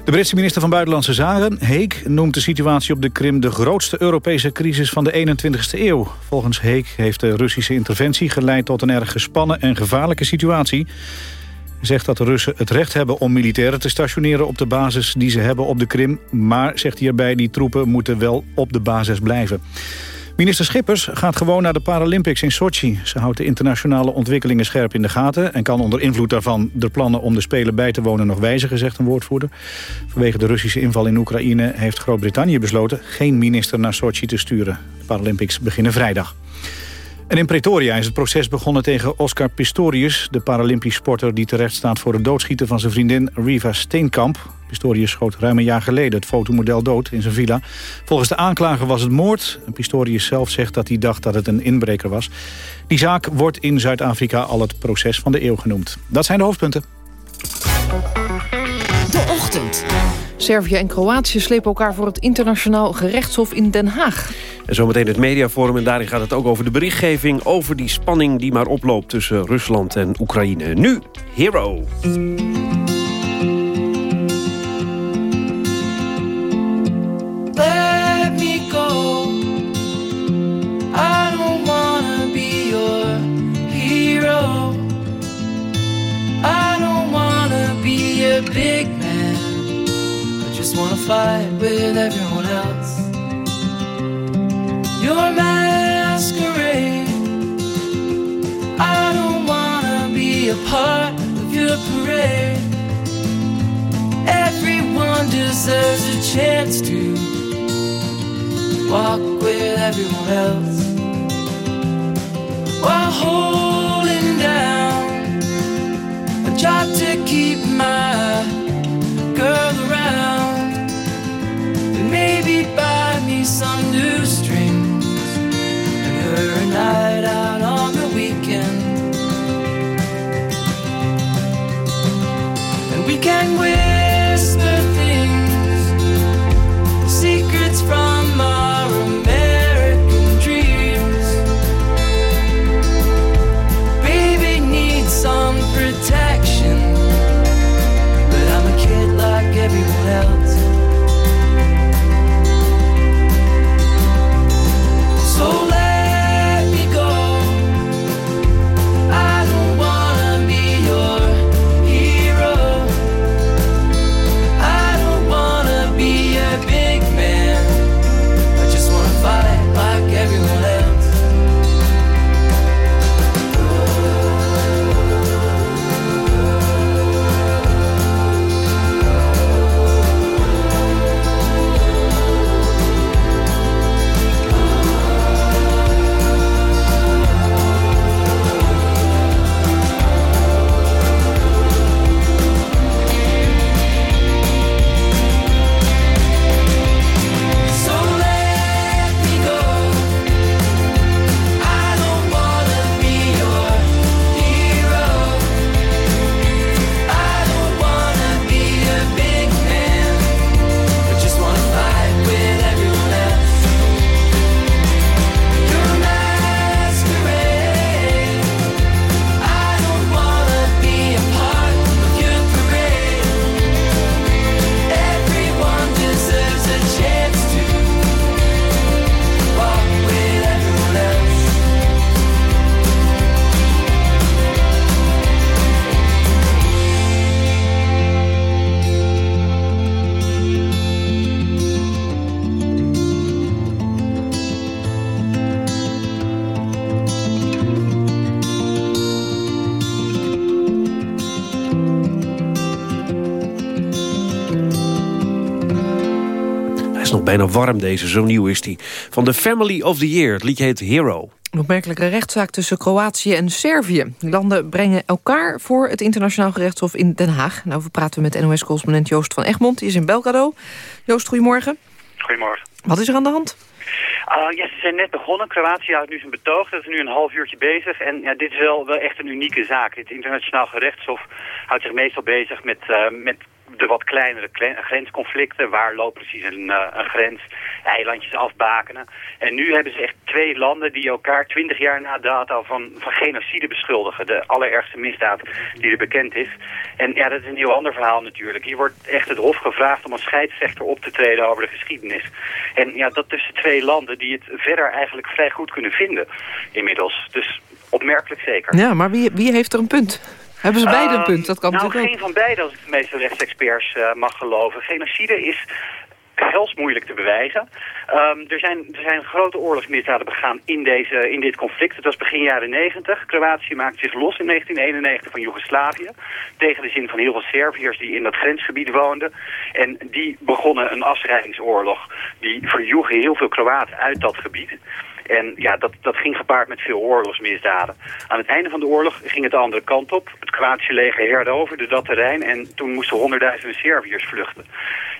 De Britse minister van Buitenlandse Zaken, Heek, noemt de situatie op de Krim de grootste Europese crisis van de 21ste eeuw. Volgens Heek heeft de Russische interventie geleid tot een erg gespannen en gevaarlijke situatie. Zegt dat de Russen het recht hebben om militairen te stationeren op de basis die ze hebben op de Krim. Maar, zegt hij erbij, die troepen moeten wel op de basis blijven. Minister Schippers gaat gewoon naar de Paralympics in Sochi. Ze houdt de internationale ontwikkelingen scherp in de gaten... en kan onder invloed daarvan de plannen om de Spelen bij te wonen nog wijzigen, zegt een woordvoerder. Vanwege de Russische inval in Oekraïne heeft Groot-Brittannië besloten... geen minister naar Sochi te sturen. De Paralympics beginnen vrijdag. En in Pretoria is het proces begonnen tegen Oscar Pistorius... de Paralympisch sporter die terecht staat voor het doodschieten van zijn vriendin Riva Steenkamp. Pistorius schoot ruim een jaar geleden het fotomodel dood in zijn villa. Volgens de aanklager was het moord. En Pistorius zelf zegt dat hij dacht dat het een inbreker was. Die zaak wordt in Zuid-Afrika al het proces van de eeuw genoemd. Dat zijn de hoofdpunten. De ochtend. Servië en Kroatië slepen elkaar voor het internationaal gerechtshof in Den Haag. En zometeen het mediaforum en daarin gaat het ook over de berichtgeving... over die spanning die maar oploopt tussen Rusland en Oekraïne. Nu, Hero. I don't wanna be your hero. I don't wanna be a big man. I just wanna fight with everyone else. Your masquerade. I don't wanna be a part of your parade. Everyone deserves a chance to walk with everyone else while holding down a job to keep my girl around and maybe buy me some new strings a night out on the weekend. And we can whisper bijna warm deze, zo nieuw is die. Van The Family of the Year, het liedje heet Hero. Een opmerkelijke rechtszaak tussen Kroatië en Servië. Die landen brengen elkaar voor het internationaal gerechtshof in Den Haag. Nou, we praten met NOS-correspondent Joost van Egmond. Die is in Belgrado. Joost, goedemorgen. Goedemorgen. Wat is er aan de hand? Uh, ja, ze zijn net begonnen. Kroatië houdt nu zijn betoog. Dat is nu een half uurtje bezig. En ja, dit is wel, wel echt een unieke zaak. Het internationaal gerechtshof houdt zich meestal bezig met, uh, met de wat kleinere grensconflicten. Waar loopt precies een, uh, een grens? Eilandjes afbakenen. En nu hebben ze echt twee landen die elkaar twintig jaar na dato van, van genocide beschuldigen. De allerergste misdaad die er bekend is. En ja, dat is een heel ander verhaal natuurlijk. Hier wordt echt het hof gevraagd om als scheidsrechter op te treden over de geschiedenis. En ja, dat tussen twee landen die het verder eigenlijk vrij goed kunnen vinden inmiddels. Dus opmerkelijk zeker. Ja, maar wie, wie heeft er een punt? Hebben ze beide een punt? Dat kan nou, natuurlijk geen van beide als ik de meeste rechtsexperts uh, mag geloven. Genocide is hels moeilijk te bewijzen. Um, er, zijn, er zijn grote oorlogsmisdaden begaan in, deze, in dit conflict. Het was begin jaren 90. Kroatië maakte zich los in 1991 van Joegoslavië. Tegen de zin van heel veel Serviërs die in dat grensgebied woonden. En die begonnen een afscheidingsoorlog. Die verjoegen heel veel Kroaten uit dat gebied. En ja, dat, dat ging gepaard met veel oorlogsmisdaden. Aan het einde van de oorlog ging het de andere kant op. Het Kroatische leger heroverde dat terrein en toen moesten honderdduizenden Serviërs vluchten.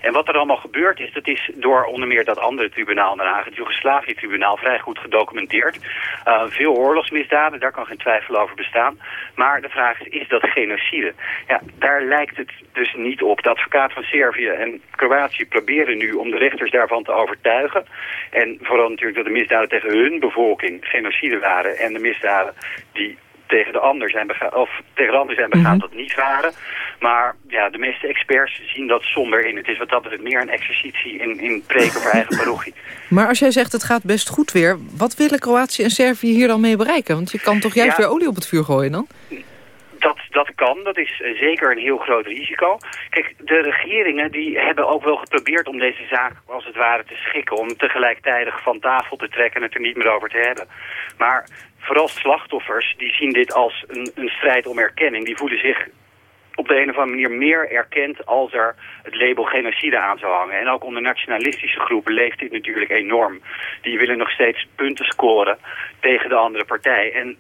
En wat er allemaal gebeurd is, dat is door onder meer dat andere tribunaal in Den Haag, het Joegoslavië-tribunaal, vrij goed gedocumenteerd. Uh, veel oorlogsmisdaden, daar kan geen twijfel over bestaan. Maar de vraag is, is dat genocide? Ja, daar lijkt het dus niet op. De advocaat van Servië en Kroatië proberen nu om de rechters daarvan te overtuigen. En vooral natuurlijk dat de misdaden tegen hun bevolking genocide waren en de misdaden die tegen de ander zijn begaan, of tegen de ander zijn begaan Mhm. dat niet waren. Maar ja, de meeste experts zien dat somber in. Het is wat dat betreft meer een exercitie in, in preken voor eigen parochie. Maar als jij zegt het gaat best goed weer... wat willen Kroatië en Servië hier dan mee bereiken? Want je kan toch juist Ja. weer olie op het vuur gooien dan? Dat, dat kan, dat is eh, zeker een heel groot risico. Kijk, de regeringen die hebben ook wel geprobeerd om deze zaak als het ware te schikken. Om tegelijkertijd van tafel te trekken en het er niet meer over te hebben. Maar vooral slachtoffers, die zien dit als een, een strijd om erkenning. Die voelen zich op de een of andere manier meer erkend als er het label genocide aan zou hangen. En ook onder nationalistische groepen leeft dit natuurlijk enorm. Die willen nog steeds punten scoren tegen de andere partij. En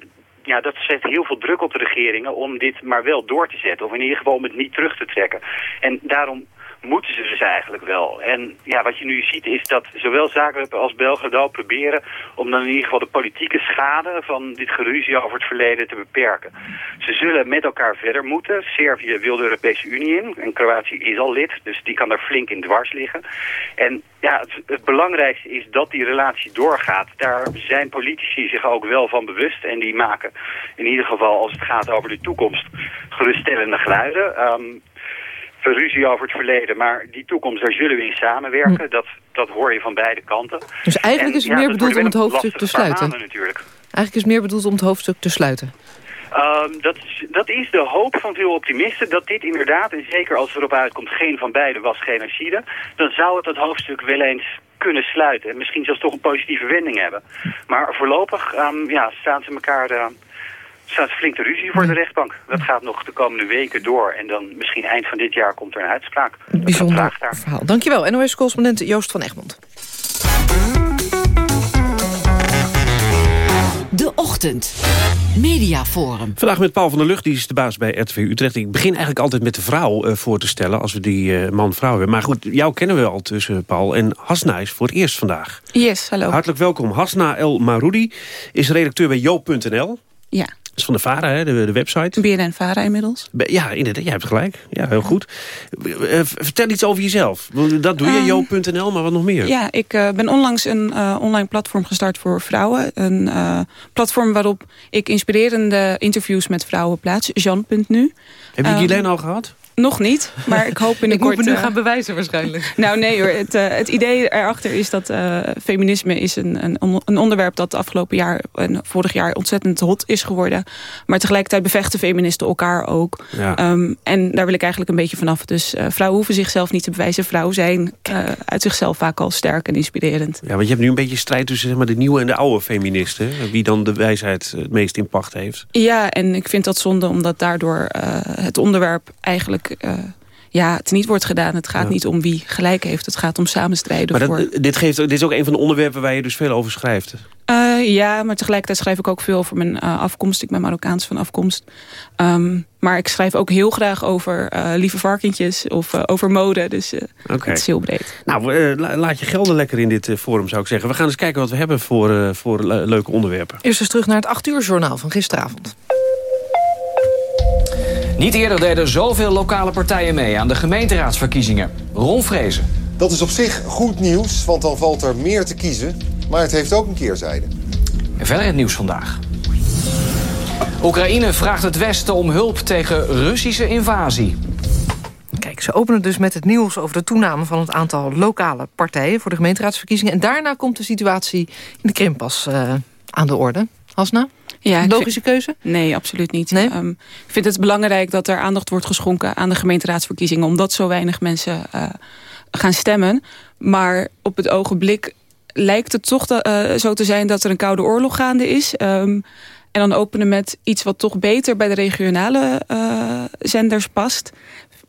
ja, dat zet heel veel druk op de regeringen om dit maar wel door te zetten. Of in ieder geval om het niet terug te trekken. En daarom moeten ze dus eigenlijk wel. En ja, wat je nu ziet is dat zowel Zagreb als Belgrado proberen om dan in ieder geval de politieke schade van dit geruzie over het verleden te beperken. Ze zullen met elkaar verder moeten. Servië wil de Europese Unie in en Kroatië is al lid, dus die kan daar flink in dwars liggen. En ja, het, belangrijkste is dat die relatie doorgaat. Daar zijn politici zich ook wel van bewust en die maken in ieder geval als het gaat over de toekomst geruststellende geluiden. Ehm, ruzie over het verleden, maar die toekomst, daar zullen we in samenwerken. Dat, dat hoor je van beide kanten. Dus eigenlijk En, is het ja, meer bedoeld om het hoofdstuk te sluiten. natuurlijk. Eigenlijk is het meer bedoeld om het hoofdstuk te sluiten. Ehm, dat, is, dat is de hoop van veel optimisten, dat dit inderdaad, en zeker als erop uitkomt, geen van beiden was genocide, dan zou het dat hoofdstuk wel eens kunnen sluiten. En misschien zelfs toch een positieve wending hebben. Maar voorlopig ehm, ja, staan ze elkaar... eh, staat flink de ruzie voor de rechtbank. Dat gaat nog de komende weken door. En dan misschien eind van dit jaar komt er een uitspraak. Bijzonder verhaal. Dankjewel, NOS-correspondent Joost van Egmond. De Ochtend. Mediaforum. Vandaag met Paul van der Lucht, die is de baas bij RTV Utrecht. Ik begin eigenlijk altijd met de vrouw eh, voor te stellen... als we die eh, man-vrouw hebben. Maar goed, jou kennen we al tussen, Paul. En Hasna is voor het eerst vandaag. Yes, hallo. Hartelijk welkom. Hasna El Maroudi is redacteur bij joop.nl. Ja. Is van de VARA, hè, de, de website. BNN Vara inmiddels. Ja, inderdaad, jij hebt gelijk. Ja, heel goed. Eh, Vertel iets over jezelf. Dat doe je, Ehm, joop.nl, maar wat nog meer? Ja, ik eh, ben onlangs een eh, online platform gestart voor vrouwen. Een eh, platform waarop ik inspirerende interviews met vrouwen plaats. Jean.nu. Heb je Guylaine al gehad? Nog niet, maar ik hoop Ik binnenkort... moet me nu eh, gaan bewijzen waarschijnlijk. Nou nee hoor, het, eh, het idee erachter is dat eh, feminisme is een, een, een onderwerp dat afgelopen jaar en vorig jaar ontzettend hot is geworden. Maar tegelijkertijd bevechten feministen elkaar ook. Ja. Ehm, en daar wil ik eigenlijk een beetje vanaf. Dus eh, vrouwen hoeven zichzelf niet te bewijzen. Vrouwen zijn eh, uit zichzelf vaak al sterk en inspirerend. Ja, want je hebt nu een beetje strijd tussen zeg maar, de nieuwe en de oude feministen. Wie dan de wijsheid het meest in pacht heeft. Ja, en ik vind dat zonde omdat daardoor eh, het onderwerp eigenlijk... eh, ja, het niet wordt gedaan. Het gaat niet om wie gelijk heeft. Het gaat om samenstrijden. Maar voor... dat, dit, geeft, dit is ook een van de onderwerpen waar je dus veel over schrijft. Uh, ja, maar tegelijkertijd schrijf ik ook veel over mijn uh, afkomst. Ik ben Marokkaans van afkomst. Um, maar ik schrijf ook heel graag over uh, lieve varkentjes of over mode. Dus okay. het is heel breed. Nou, laat je gelden lekker in dit forum, zou ik zeggen. We gaan eens kijken wat we hebben voor, voor leuke onderwerpen. Eerst eens terug naar het 8 uur journaal van gisteravond. Niet eerder deden zoveel lokale partijen mee aan de gemeenteraadsverkiezingen. Ron Vrezen. Dat is op zich goed nieuws, want dan valt er meer te kiezen. Maar het heeft ook een keerzijde. En verder het nieuws vandaag. Oekraïne vraagt het Westen om hulp tegen Russische invasie. Kijk, ze openen dus met het nieuws over de toename van het aantal lokale partijen voor de gemeenteraadsverkiezingen. En daarna komt de situatie in de Krim pas uh, aan de orde. Hasna? Ja, Logische keuze? Nee, absoluut niet. Nee? Um, ik vind het belangrijk dat er aandacht wordt geschonken aan de gemeenteraadsverkiezingen. Omdat zo weinig mensen uh, gaan stemmen. Maar op het ogenblik lijkt het toch uh, zo te zijn dat er een koude oorlog gaande is. Um, en dan openen met iets wat toch beter bij de regionale uh, zenders past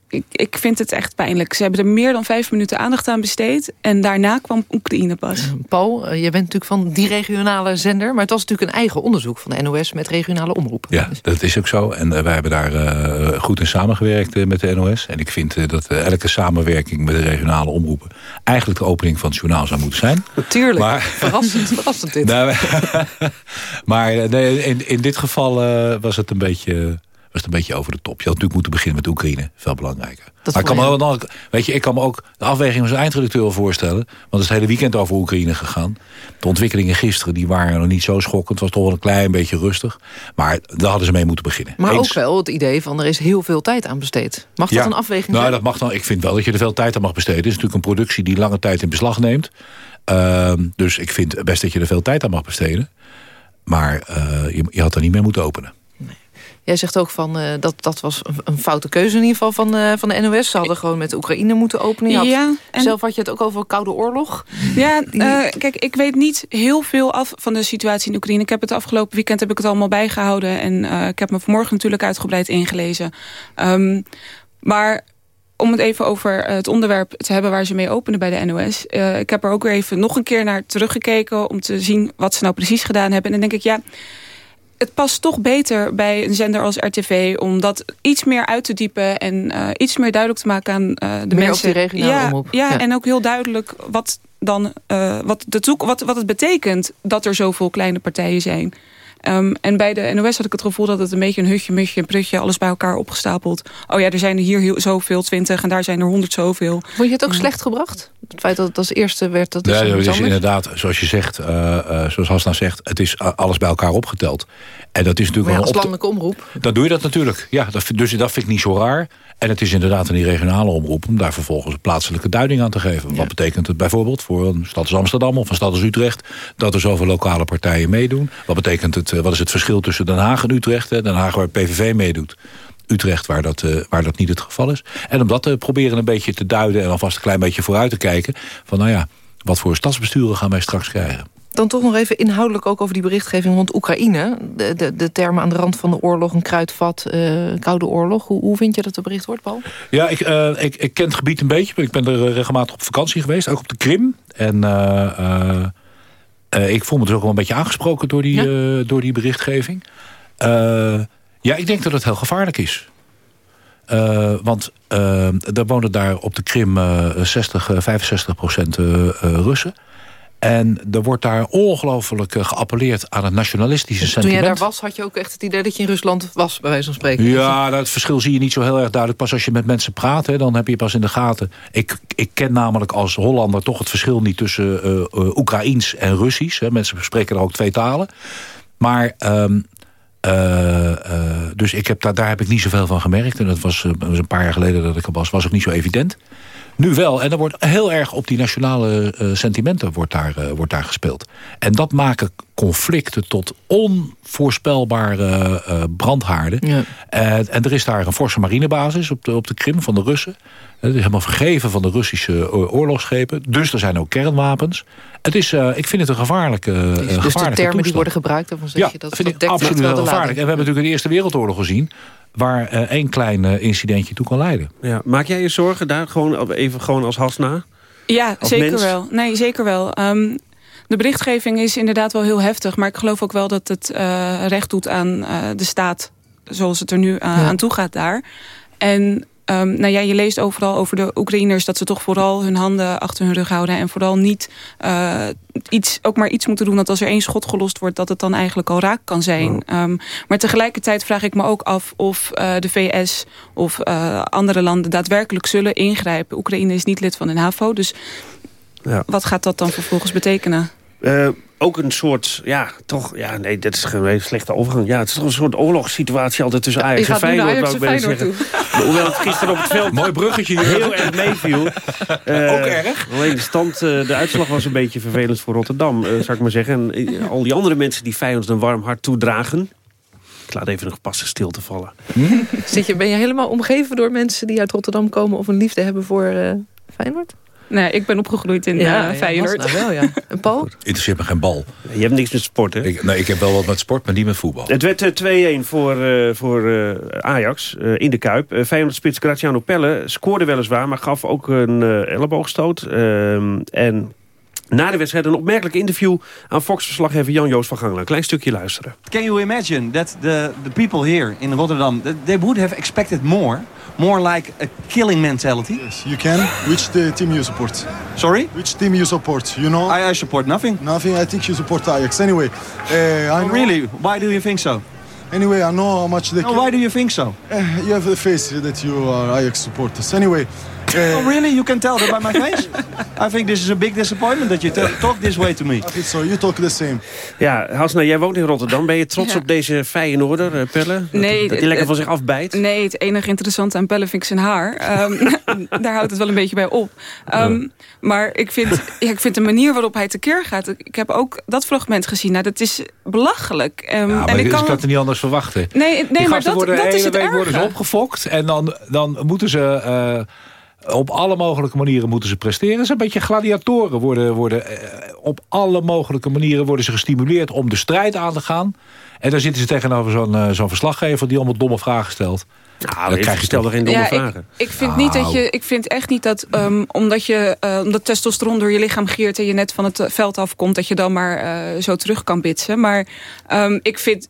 ik, ik vind het echt pijnlijk. Ze hebben er meer dan vijf minuten aandacht aan besteed. En daarna kwam Oekraïne pas. Paul, je bent natuurlijk van die regionale zender. Maar het was natuurlijk een eigen onderzoek van de NOS met regionale omroepen. Ja, dat is ook zo. En uh, wij hebben daar uh, goed in samengewerkt uh, met de NOS. En ik vind dat elke samenwerking met de regionale omroepen... eigenlijk de opening van het journaal zou moeten zijn. Natuurlijk, maar, verrassend, verrassend dit. Nou, maar nee, in, in dit geval was het een beetje een beetje over de top. Je had natuurlijk moeten beginnen met Oekraïne. Veel belangrijker. Dat maar ik kan, me wel, weet je, ik kan me ook de afweging van zijn eindredacteur wel voorstellen. Want het is het hele weekend over Oekraïne gegaan. De ontwikkelingen gisteren die waren nog niet zo schokkend. Het was toch wel een klein beetje rustig. Maar daar hadden ze mee moeten beginnen. Maar ook wel het idee van er is heel veel tijd aan besteed. Mag dat een afweging nou, zijn? Dat mag dan, ik vind wel dat je er veel tijd aan mag besteden. Het is natuurlijk een productie die lange tijd in beslag neemt. Uh, dus ik vind best dat je er veel tijd aan mag besteden. Maar uh, je, je had er niet meer moeten openen. Jij zegt ook van uh, dat dat was een, een, foute keuze in ieder geval van, uh, van de NOS. Ze hadden gewoon met Oekraïne moeten openen. Had, ja, en... Zelf had je het ook over Koude Oorlog. Ja, uh, kijk, ik weet niet heel veel af van de situatie in Oekraïne. Ik heb het afgelopen weekend heb ik het allemaal bijgehouden. En ik heb me vanmorgen natuurlijk uitgebreid ingelezen. Um, maar om het even over het onderwerp te hebben waar ze mee openen bij de NOS. Uh, ik heb er ook weer even nog een keer naar teruggekeken... om te zien wat ze nou precies gedaan hebben. En dan denk ik, ja, het past toch beter bij een zender als RTV... om dat iets meer uit te diepen en uh, iets meer duidelijk te maken aan uh, de meer mensen. Op die regionale ja, omroep. Ja, ja, en ook heel duidelijk wat, dan, uh, wat, de wat, wat het betekent... dat er zoveel kleine partijen zijn. Um, en bij de NOS had ik het gevoel dat het een beetje een hutje, mutje en prutje... alles bij elkaar opgestapeld. Oh ja, er zijn er hier heel, zoveel, twintig en daar zijn er honderd zoveel. Vond je het ook slecht gebracht? Het feit dat het als eerste werd... Dat ja, dat is inderdaad, zoals je zegt, uh, uh, zoals Hasna zegt... het is alles bij elkaar opgeteld. En dat is natuurlijk ja, wel als landelijke omroep. Dan doe je dat natuurlijk. Ja, dat, dus dat vind ik niet zo raar. En het is inderdaad aan die regionale omroep... om daar vervolgens een plaatselijke duiding aan te geven. Ja. Wat betekent het bijvoorbeeld voor een stad als Amsterdam of een stad als Utrecht... dat er zoveel lokale partijen meedoen? Wat betekent het, wat is het verschil tussen Den Haag en Utrecht? Den Haag waar PVV meedoet. Utrecht waar dat, uh, waar dat niet het geval is. En om dat te proberen een beetje te duiden... en alvast een klein beetje vooruit te kijken... van nou ja, wat voor stadsbesturen gaan wij straks krijgen? Dan toch nog even inhoudelijk ook over die berichtgeving rond Oekraïne. De, de, de termen aan de rand van de oorlog, een kruidvat, uh, koude oorlog. Hoe, hoe vind je dat het bericht wordt, Paul? Ja, ik, uh, ik, ik ken het gebied een beetje. Ik ben er regelmatig op vakantie geweest, ook op de Krim. En ik voel me dus ook wel een beetje aangesproken door die, ja? door die berichtgeving. ja, ik denk dat het heel gevaarlijk is. Uh, want uh, er wonen daar op de Krim uh, 60, 65 procent Russen. En er wordt daar ongelooflijk geappelleerd aan het nationalistische sentiment. Toen jij daar was, had je ook echt het idee dat je in Rusland was, bij wijze van spreken? Ja, het verschil zie je niet zo heel erg duidelijk. Pas als je met mensen praat, hè, dan heb je pas in de gaten. Ik, ik ken namelijk als Hollander toch het verschil niet tussen Oekraïens en Russisch. Hè. Mensen spreken er ook twee talen. Maar... Um, uh, uh, dus ik heb daar, daar heb ik niet zoveel van gemerkt. En dat was, uh, was een paar jaar geleden dat ik er was. Was ook niet zo evident. Nu wel. En er wordt heel erg op die nationale sentimenten wordt daar, wordt daar gespeeld. En dat maken conflicten tot onvoorspelbare uh, brandhaarden. Ja. en er is daar een forse marinebasis op de, op de Krim van de Russen. Het is helemaal vergeven van de Russische oorlogsschepen. Dus er zijn ook kernwapens. Het is, uh, ik vind het een gevaarlijke uh, Dus, dus de termen toestand. die worden gebruikt, daarvan zeg ja, je dat vind ik absoluut heel gevaarlijk. En we hebben natuurlijk de Eerste Wereldoorlog gezien waar uh, één klein incidentje toe kan leiden. Ja, maak jij je zorgen daar gewoon even gewoon als hasna? Ja, als zeker mens? wel. Nee, zeker wel. Um, de berichtgeving is inderdaad wel heel heftig. Maar ik geloof ook wel dat het uh, recht doet aan uh, de staat zoals het er nu uh, ja. aan toe gaat daar. En um, nou ja, je leest overal over de Oekraïners... dat ze toch vooral hun handen achter hun rug houden... en vooral niet uh, iets, ook maar iets moeten doen... dat als er één schot gelost wordt... dat het dan eigenlijk al raak kan zijn. Um, maar tegelijkertijd vraag ik me ook af of uh, de VS... of uh, andere landen daadwerkelijk zullen ingrijpen. Oekraïne is niet lid van de NAVO, dus... Ja. Wat gaat dat dan vervolgens betekenen? Ook een soort, ja, toch, ja, nee, dat is een hele slechte overgang. Ja, het is toch een soort oorlogssituatie altijd tussen Ajax ja, en Feyenoord, Ajax zeggen. Hoewel het gisteren op het veld Mooi bruggetje hier. heel erg meeviel. Uh, ook erg. Alleen de stand, uh, de uitslag was een beetje vervelend voor Rotterdam, uh, zou ik maar zeggen. En al die andere mensen die Feyenoord een warm hart toedragen, ik laat even een gepaste stilte vallen. Zit je, ben je helemaal omgeven door mensen die uit Rotterdam komen... of een liefde hebben voor Feyenoord? Nee, ik ben opgegroeid in ja, uh, Feyenoord. Nou wel, ja. En Paul? Interesseert me geen bal. Je hebt niks met sport, hè? Ik, nee, ik heb wel wat met sport, maar niet met voetbal. Het werd uh, 2-1 voor, uh, voor uh, Ajax in de Kuip. Feyenoord spits Graziano Pelle scoorde weliswaar... maar gaf ook een elleboogstoot. Ehm, en na de wedstrijd een opmerkelijk interview aan Fox-verslaggever Jan-Joos van Gangelen. Een klein stukje luisteren. Can you imagine that the, the people here in Rotterdam... they would have expected more... More like a killing mentality? Yes, you can. Which the team you support? Sorry? Which team you support? You know? I, I support nothing. Nothing. I think you support Ajax. Anyway, uh, I oh, really? Why do you think so? Anyway, I know how much they. No, why do you think so? Uh, you have the face that you are Ajax supporters. Anyway. Uh, oh, really? You can tell that by my face? I think this is a big disappointment that you talk this way to me. I think so. You talk the same. Ja, Hasna, jij woont in Rotterdam. Ben je trots ja. op deze Feyenoorder, uh, Pelle? Nee. Dat hij lekker van zich afbijt? Nee, het enige interessante aan Pelle vind ik zijn haar. Um, daar houdt het wel een beetje bij op. Um, ja. Maar ik vind, ja, ik vind de manier waarop hij tekeer gaat... Ik heb ook dat fragment gezien. Nou, dat is belachelijk. Um, ja, maar en ik, ik kan het niet anders verwachten. Nee, nee maar dat, dat is het erge. worden ze opgefokt en dan, dan moeten ze... Uh, op alle mogelijke manieren moeten ze presteren. Is een beetje gladiatoren. Worden, worden, eh, op alle mogelijke manieren worden ze gestimuleerd om de strijd aan te gaan. En dan zitten ze tegenover zo'n uh, zo'n verslaggever die allemaal domme vragen stelt. Nou, dan krijg je stel er geen domme ja, vragen. Ik, ik vind, niet dat je, ik vind echt niet dat um, omdat, je, uh, omdat testosteron door je lichaam giert... en je net van het veld afkomt, dat je dan maar uh, zo terug kan bitsen. Maar um, ik vind...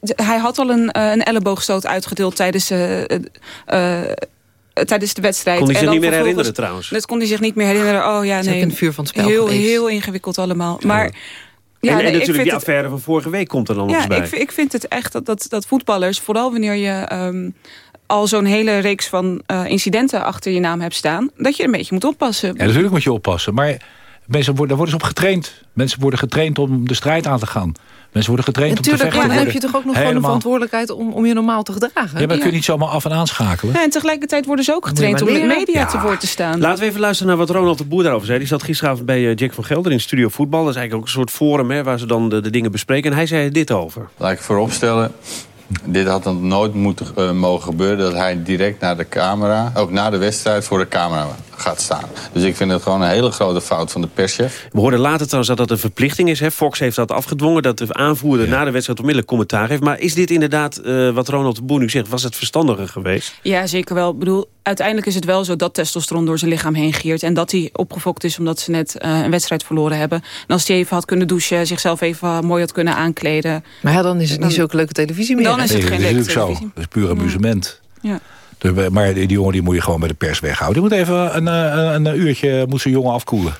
Hij had al een, uh, een elleboogstoot uitgedeeld tijdens... tijdens de wedstrijd. Kon hij zich en niet meer herinneren trouwens? Dat kon hij zich niet meer herinneren. Oh ja, nee. een vuur van het spel heel, geweest. heel ingewikkeld allemaal. Maar... Ja. Ja, en, en nee, natuurlijk die het, affaire van vorige week komt er dan nog ja, eens bij. Ik, ik vind het echt dat, dat, dat voetballers, vooral wanneer je um, al zo'n hele reeks van uh, incidenten achter je naam hebt staan, dat je een beetje moet oppassen. Ja, natuurlijk moet je oppassen. Maar mensen worden, daar worden ze op getraind. Mensen worden getraind om de strijd aan te gaan. Mensen worden getraind Natuurlijk, om te vechten. Ja, dan heb je toch ook nog gewoon een verantwoordelijkheid om, om je normaal te gedragen. Ja, maar ja. kun je niet zomaar af en aanschakelen. Ja, en tegelijkertijd worden ze ook getraind om in de media ja. te woord te staan. Laten we even luisteren naar wat Ronald de Boer daarover zei. Die zat gisteravond bij Jack van Gelder in Studio Voetbal. Dat is eigenlijk ook een soort forum hè, waar ze dan de, de dingen bespreken. En hij zei dit over. Laat ik vooropstellen, dit had dan nooit moeten uh, mogen gebeuren... dat hij direct naar de camera, ook na de wedstrijd, voor de camera gaat staan. Dus ik vind het gewoon een hele grote fout van de perschef. We hoorden later trouwens dat dat een verplichting is. Hè? Fox heeft dat afgedwongen, dat de aanvoerder ja. na de wedstrijd onmiddellijk commentaar heeft. Maar is dit inderdaad, uh, wat Ronald de Boer nu zegt, was het verstandiger geweest? Ja, zeker wel. Ik bedoel, uiteindelijk is het wel zo dat testosteron door zijn lichaam heen giert. En dat hij opgefokt is omdat ze net uh, een wedstrijd verloren hebben. En als hij even had kunnen douchen, zichzelf even mooi had kunnen aankleden. Maar ja, dan is het niet zulke leuke televisie meer. Dan is het nee, geen dat leuke is televisie. Zo. Dat is puur amusement. Ja. Dus, maar die jongen die moet je gewoon bij de pers weghouden. Die moet even een, een, een uurtje moet zijn jongen afkoelen.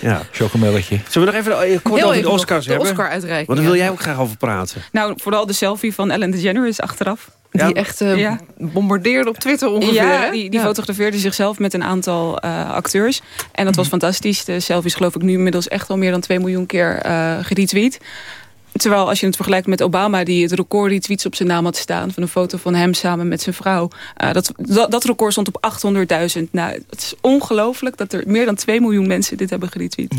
Ja. Chocomelletje. Zullen we nog even kort Heel over de Oscars de hebben? Oscar-uitreiking. Want daar wil jij ook graag over praten. Nou, vooral de selfie van Ellen DeGeneres achteraf. Die ja. echt uh, ja. bombardeerde op Twitter ongeveer. Ja, die, die ja. fotografeerde zichzelf met een aantal uh, acteurs. En dat was mm. fantastisch. De selfies geloof ik nu inmiddels echt al meer dan 2 miljoen keer uh, geretweet. Terwijl als je het vergelijkt met Obama... die het record retweets op zijn naam had staan... van een foto van hem samen met zijn vrouw. Uh, dat, dat, record stond op 800.000. Nou, het is ongelooflijk dat er meer dan 2 miljoen mensen dit hebben geretweet.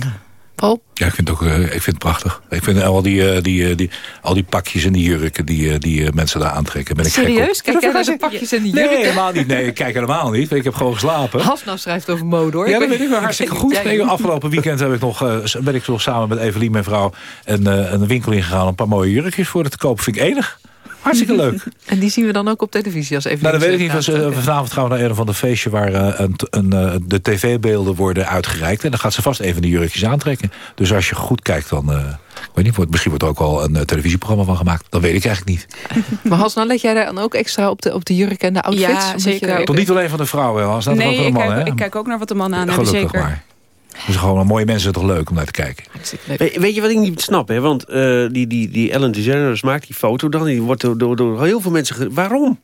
Paul? Ja, ik vind het ook eh, ik vind het prachtig. Ik vind al die, eh, die, eh, die, al die pakjes en die jurken die, eh, die eh, mensen daar aantrekken. Ben ik. Serieus? Kijk jij naar de pakjes en die Nee, jurken? helemaal niet. Nee, ik kijk helemaal niet. Ik heb gewoon geslapen. Hasna schrijft over mode, hoor. Ja, dat weet- ik wel hartstikke goed. Nee, afgelopen weekend heb ik nog, eh, ben ik nog samen met Evelien, mijn vrouw... Een, eh, een winkel ingegaan om een paar mooie jurkjes voor te kopen. Vind ik enig. Hartstikke leuk. En die zien we dan ook op televisie als even. Nou, dat weet ik niet. eh, vanavond gaan we naar een van de feestje waar eh, een, een, eh, de tv-beelden worden uitgereikt. En dan gaat ze vast even de jurkjes aantrekken. Dus als je goed kijkt, dan... eh, ik weet niet, wordt, misschien wordt er ook wel een televisieprogramma van gemaakt. Dat weet ik eigenlijk niet. Maar Hasna, let jij daar dan ook extra op de, op de jurk en de outfits? Ja, zeker. Toch niet alleen van de vrouwen, Hans. Ook nee, van de ik kijk, ik kijk ook naar wat de mannen aan hebben, Gelukkig zeker. maar. Dus gewoon mooie mensen toch leuk om naar te kijken. We- weet je wat ik niet snap? Hè? Want eh, die, die, die Ellen DeGeneres maakt die foto dan. Die wordt door, door, door heel veel mensen... Waarom?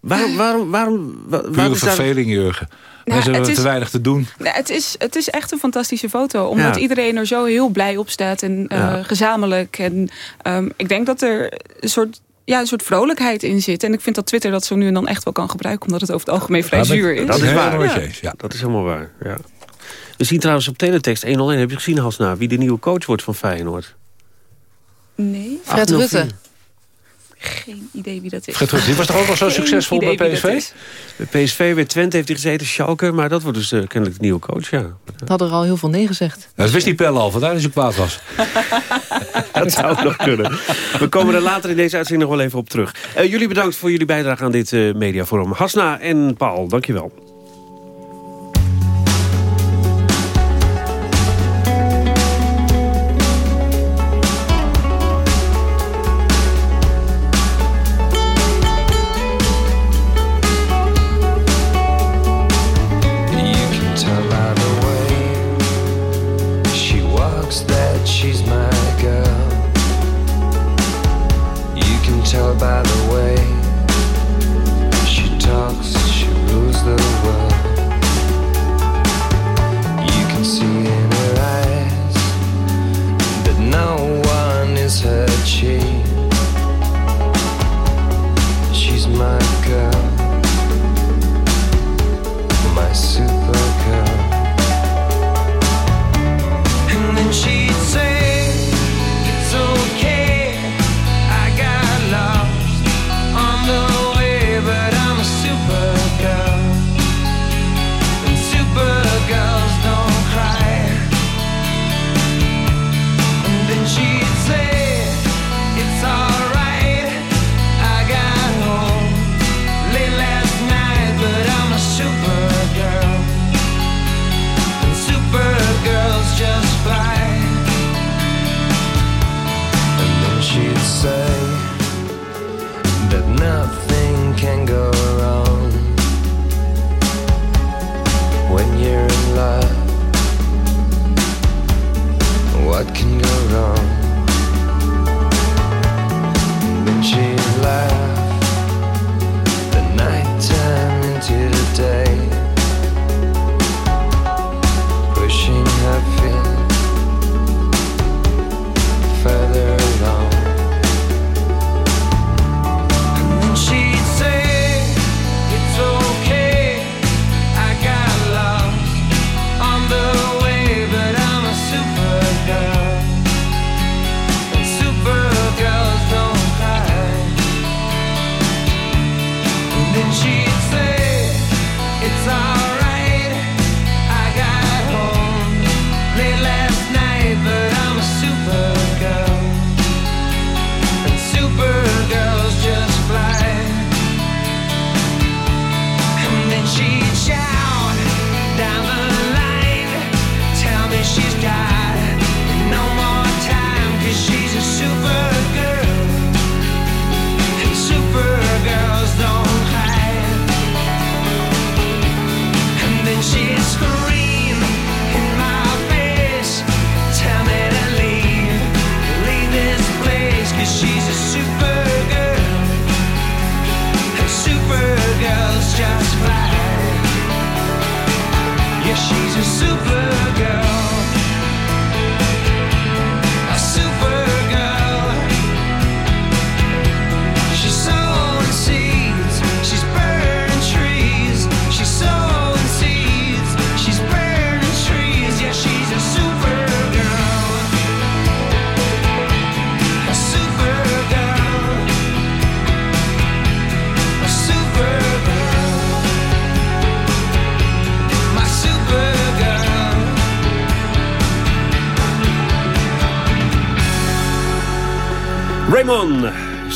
Waarom? waarom, waarom wa- waar Pure is daar- verveling, Jurgen. Nou, Mensen hebben het te weinig te doen. Nee, het, is, het is echt een fantastische foto. Omdat Ja. iedereen er zo heel blij op staat. En eh, Ja. gezamenlijk. En ehm, ik denk dat er een soort... Ja, een soort vrolijkheid in zit. En ik vind dat Twitter dat zo nu en dan echt wel kan gebruiken. Omdat het over het algemeen vrij zuur is. Dat is waar. ja. Dat is helemaal waar. Ja. We zien trouwens op teletext 101. Heb je gezien, Hasna, wie de nieuwe coach wordt van Feyenoord? Nee. Fred Rutte. Geen idee wie dat is. Fred Rutte, die was toch ook al zo Geen succesvol bij PSV? Bij PSV, bij Twente heeft hij gezeten, Schalke. Maar dat wordt dus eh, kennelijk de nieuwe coach, ja. Dat hadden er al heel veel nee gezegd. Dat wist die Pelle al, vandaar dat hij kwaad was. Dat zou ook nog kunnen. We komen er later in deze uitzending nog wel even op terug. Eh, jullie bedankt voor jullie bijdrage aan dit eh, mediaforum. Hasna en Paul, dankjewel.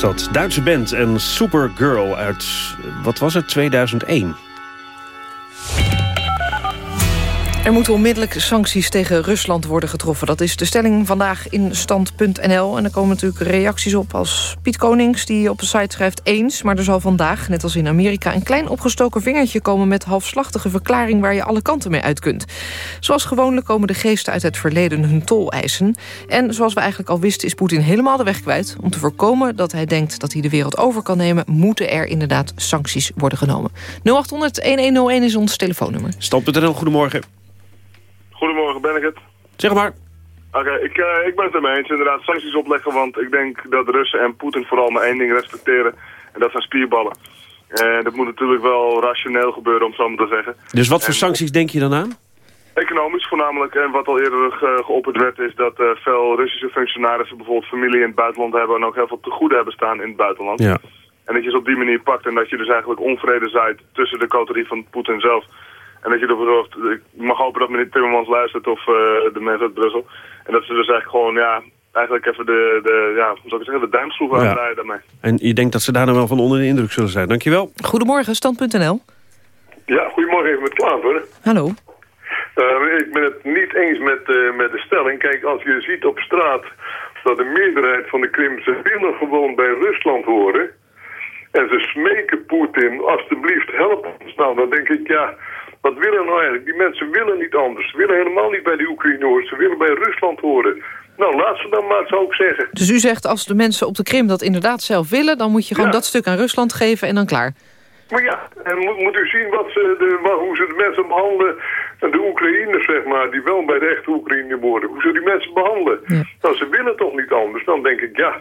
Dat Duitse band en Supergirl uit, wat was het, 2001. Er moeten onmiddellijk sancties tegen Rusland worden getroffen. Dat is de stelling vandaag in stand.nl. En er komen natuurlijk reacties op als Piet Konings... die op de site schrijft eens, maar er zal vandaag, net als in Amerika... een klein opgestoken vingertje komen met halfslachtige verklaring... waar je alle kanten mee uit kunt. Zoals gewoonlijk komen de geesten uit het verleden hun tol eisen. En zoals we eigenlijk al wisten is Poetin helemaal de weg kwijt. Om te voorkomen dat hij denkt dat hij de wereld over kan nemen... moeten er inderdaad sancties worden genomen. 0800-1101 is ons telefoonnummer. Stand.nl, goedemorgen. Goedemorgen, ben ik het? Zeg maar. Oké, ik, uh, ik ben het ermee eens. Inderdaad, sancties opleggen, want ik denk dat Russen en Poetin vooral maar één ding respecteren. En dat zijn spierballen. En dat moet natuurlijk wel rationeel gebeuren, om het zo maar te zeggen. Dus wat voor En- sancties denk je dan aan? Economisch voornamelijk. En wat al eerder ge- geopperd werd is dat eh, veel Russische functionarissen bijvoorbeeld familie in het buitenland hebben en ook heel veel tegoeden hebben staan in het buitenland. Ja. En dat je ze op die manier pakt en dat je dus eigenlijk onvrede zaait tussen de coterie van Poetin zelf. En dat je ervoor zorgt, ik mag hopen dat meneer Timmermans luistert of eh, de mensen uit Brussel. En dat ze dus eigenlijk gewoon, ja, eigenlijk even de, de ja, hoe zou ik zeggen, de duimschroef Ja. aandraaien daarmee. En je denkt dat ze daar dan wel van onder de indruk zullen zijn. Dankjewel. Goedemorgen, stand.nl. Ja, goedemorgen even met Klaver. Hallo. Eh, ik ben het niet eens met, eh, met de stelling. Kijk, als je ziet op straat dat de meerderheid van de Krim, ze willen gewoon bij Rusland horen. En ze smeken Poetin, alstublieft, help ons nou. Dan denk ik, ja, wat willen nou eigenlijk? Die mensen willen niet anders. Ze willen helemaal niet bij de Oekraïne horen. Ze willen bij Rusland horen. Nou, laat ze dan maar, zou ik zeggen. Dus u zegt als de mensen op de Krim dat inderdaad zelf willen... dan moet je gewoon Ja. dat stuk aan Rusland geven en dan klaar. Maar ja, en moet, moet u zien wat ze de, hoe ze de mensen behandelen, de Oekraïners zeg maar, die wel bij de echte Oekraïne worden. Hoe ze die mensen behandelen. Nou, ze willen toch niet anders. Dan denk ik, ja,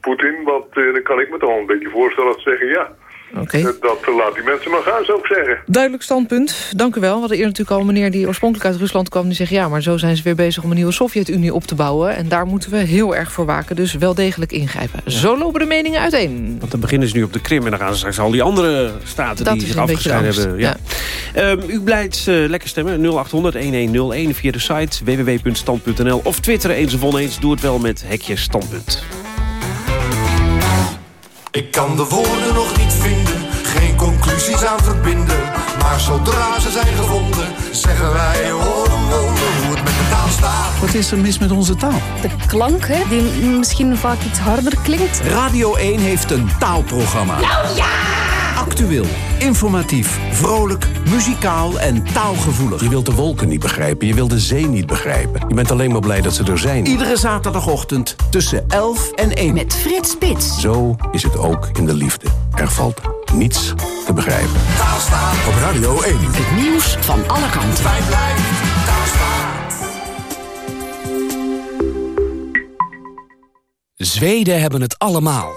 Poetin, wat, eh, dan kan ik me toch een beetje voorstellen dat ze zeggen, ja, Oké. eh, dat eh, laat die mensen maar gaan, zou ik zeggen. Duidelijk standpunt. Dank u wel. We hadden eerder natuurlijk al een meneer die oorspronkelijk uit Rusland kwam... die zegt ja, maar zo zijn ze weer bezig om een nieuwe Sovjet-Unie op te bouwen. En daar moeten we heel erg voor waken. Dus wel degelijk ingrijpen. Zo lopen de meningen uiteen. Want dan beginnen ze nu op de Krim en dan gaan ze straks al die andere staten Dat die zich afgescheiden hebben. Ja. Ehm, u blijft eh, lekker stemmen. 0800-1101 via de site www.stand.nl of twitteren eens of oneens. Doe het wel met hekje standpunt. Ik kan de woorden nog niet conclusies aan verbinden. Maar zodra ze zijn gevonden, zeggen wij hoor een wonder hoe het met de taal staat. Wat is er mis met onze taal? De klank, hè, die misschien vaak iets harder klinkt. Radio 1 heeft een taalprogramma. Nou ja! Actueel, informatief, vrolijk, muzikaal en taalgevoelig. Je wilt de wolken niet begrijpen, je wilt de zee niet begrijpen. Je bent alleen maar blij dat ze er zijn. Iedere zaterdagochtend tussen 11 en 1. Met Frits Spits. Zo is het ook in de liefde. Er valt niets te begrijpen. Op Radio 1. Het nieuws van alle kanten. Wij blijven. Zweden hebben het allemaal.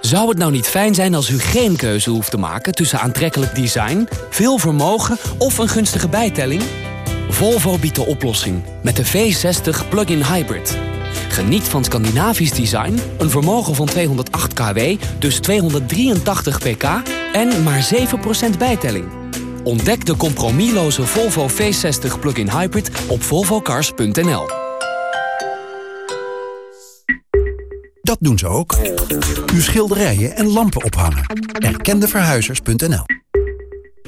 Zou het nou niet fijn zijn als u geen keuze hoeft te maken... tussen aantrekkelijk design, veel vermogen of een gunstige bijtelling? Volvo biedt de oplossing met de V60 Plug-in Hybrid. Geniet van Scandinavisch design, een vermogen van 208 kW... dus 283 pk en maar 7% bijtelling. Ontdek de compromisloze Volvo V60 Plug-in Hybrid op volvocars.nl. Dat doen ze ook. Uw schilderijen en lampen ophangen. Erkendeverhuizers.nl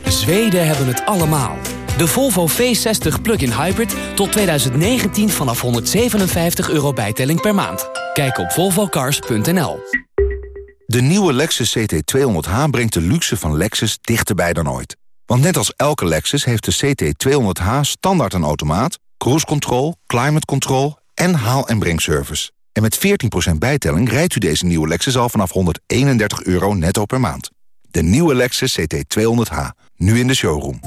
Zweden hebben het allemaal. De Volvo V60 Plug-in Hybrid tot 2019 vanaf 157 euro bijtelling per maand. Kijk op volvocars.nl. De nieuwe Lexus CT200H brengt de luxe van Lexus dichterbij dan ooit. Want net als elke Lexus heeft de CT200H standaard een automaat... cruise control, climate control en haal- en brengservice. En met 14% bijtelling rijdt u deze nieuwe Lexus al vanaf 131 euro netto per maand. De nieuwe Lexus CT200H, nu in de showroom.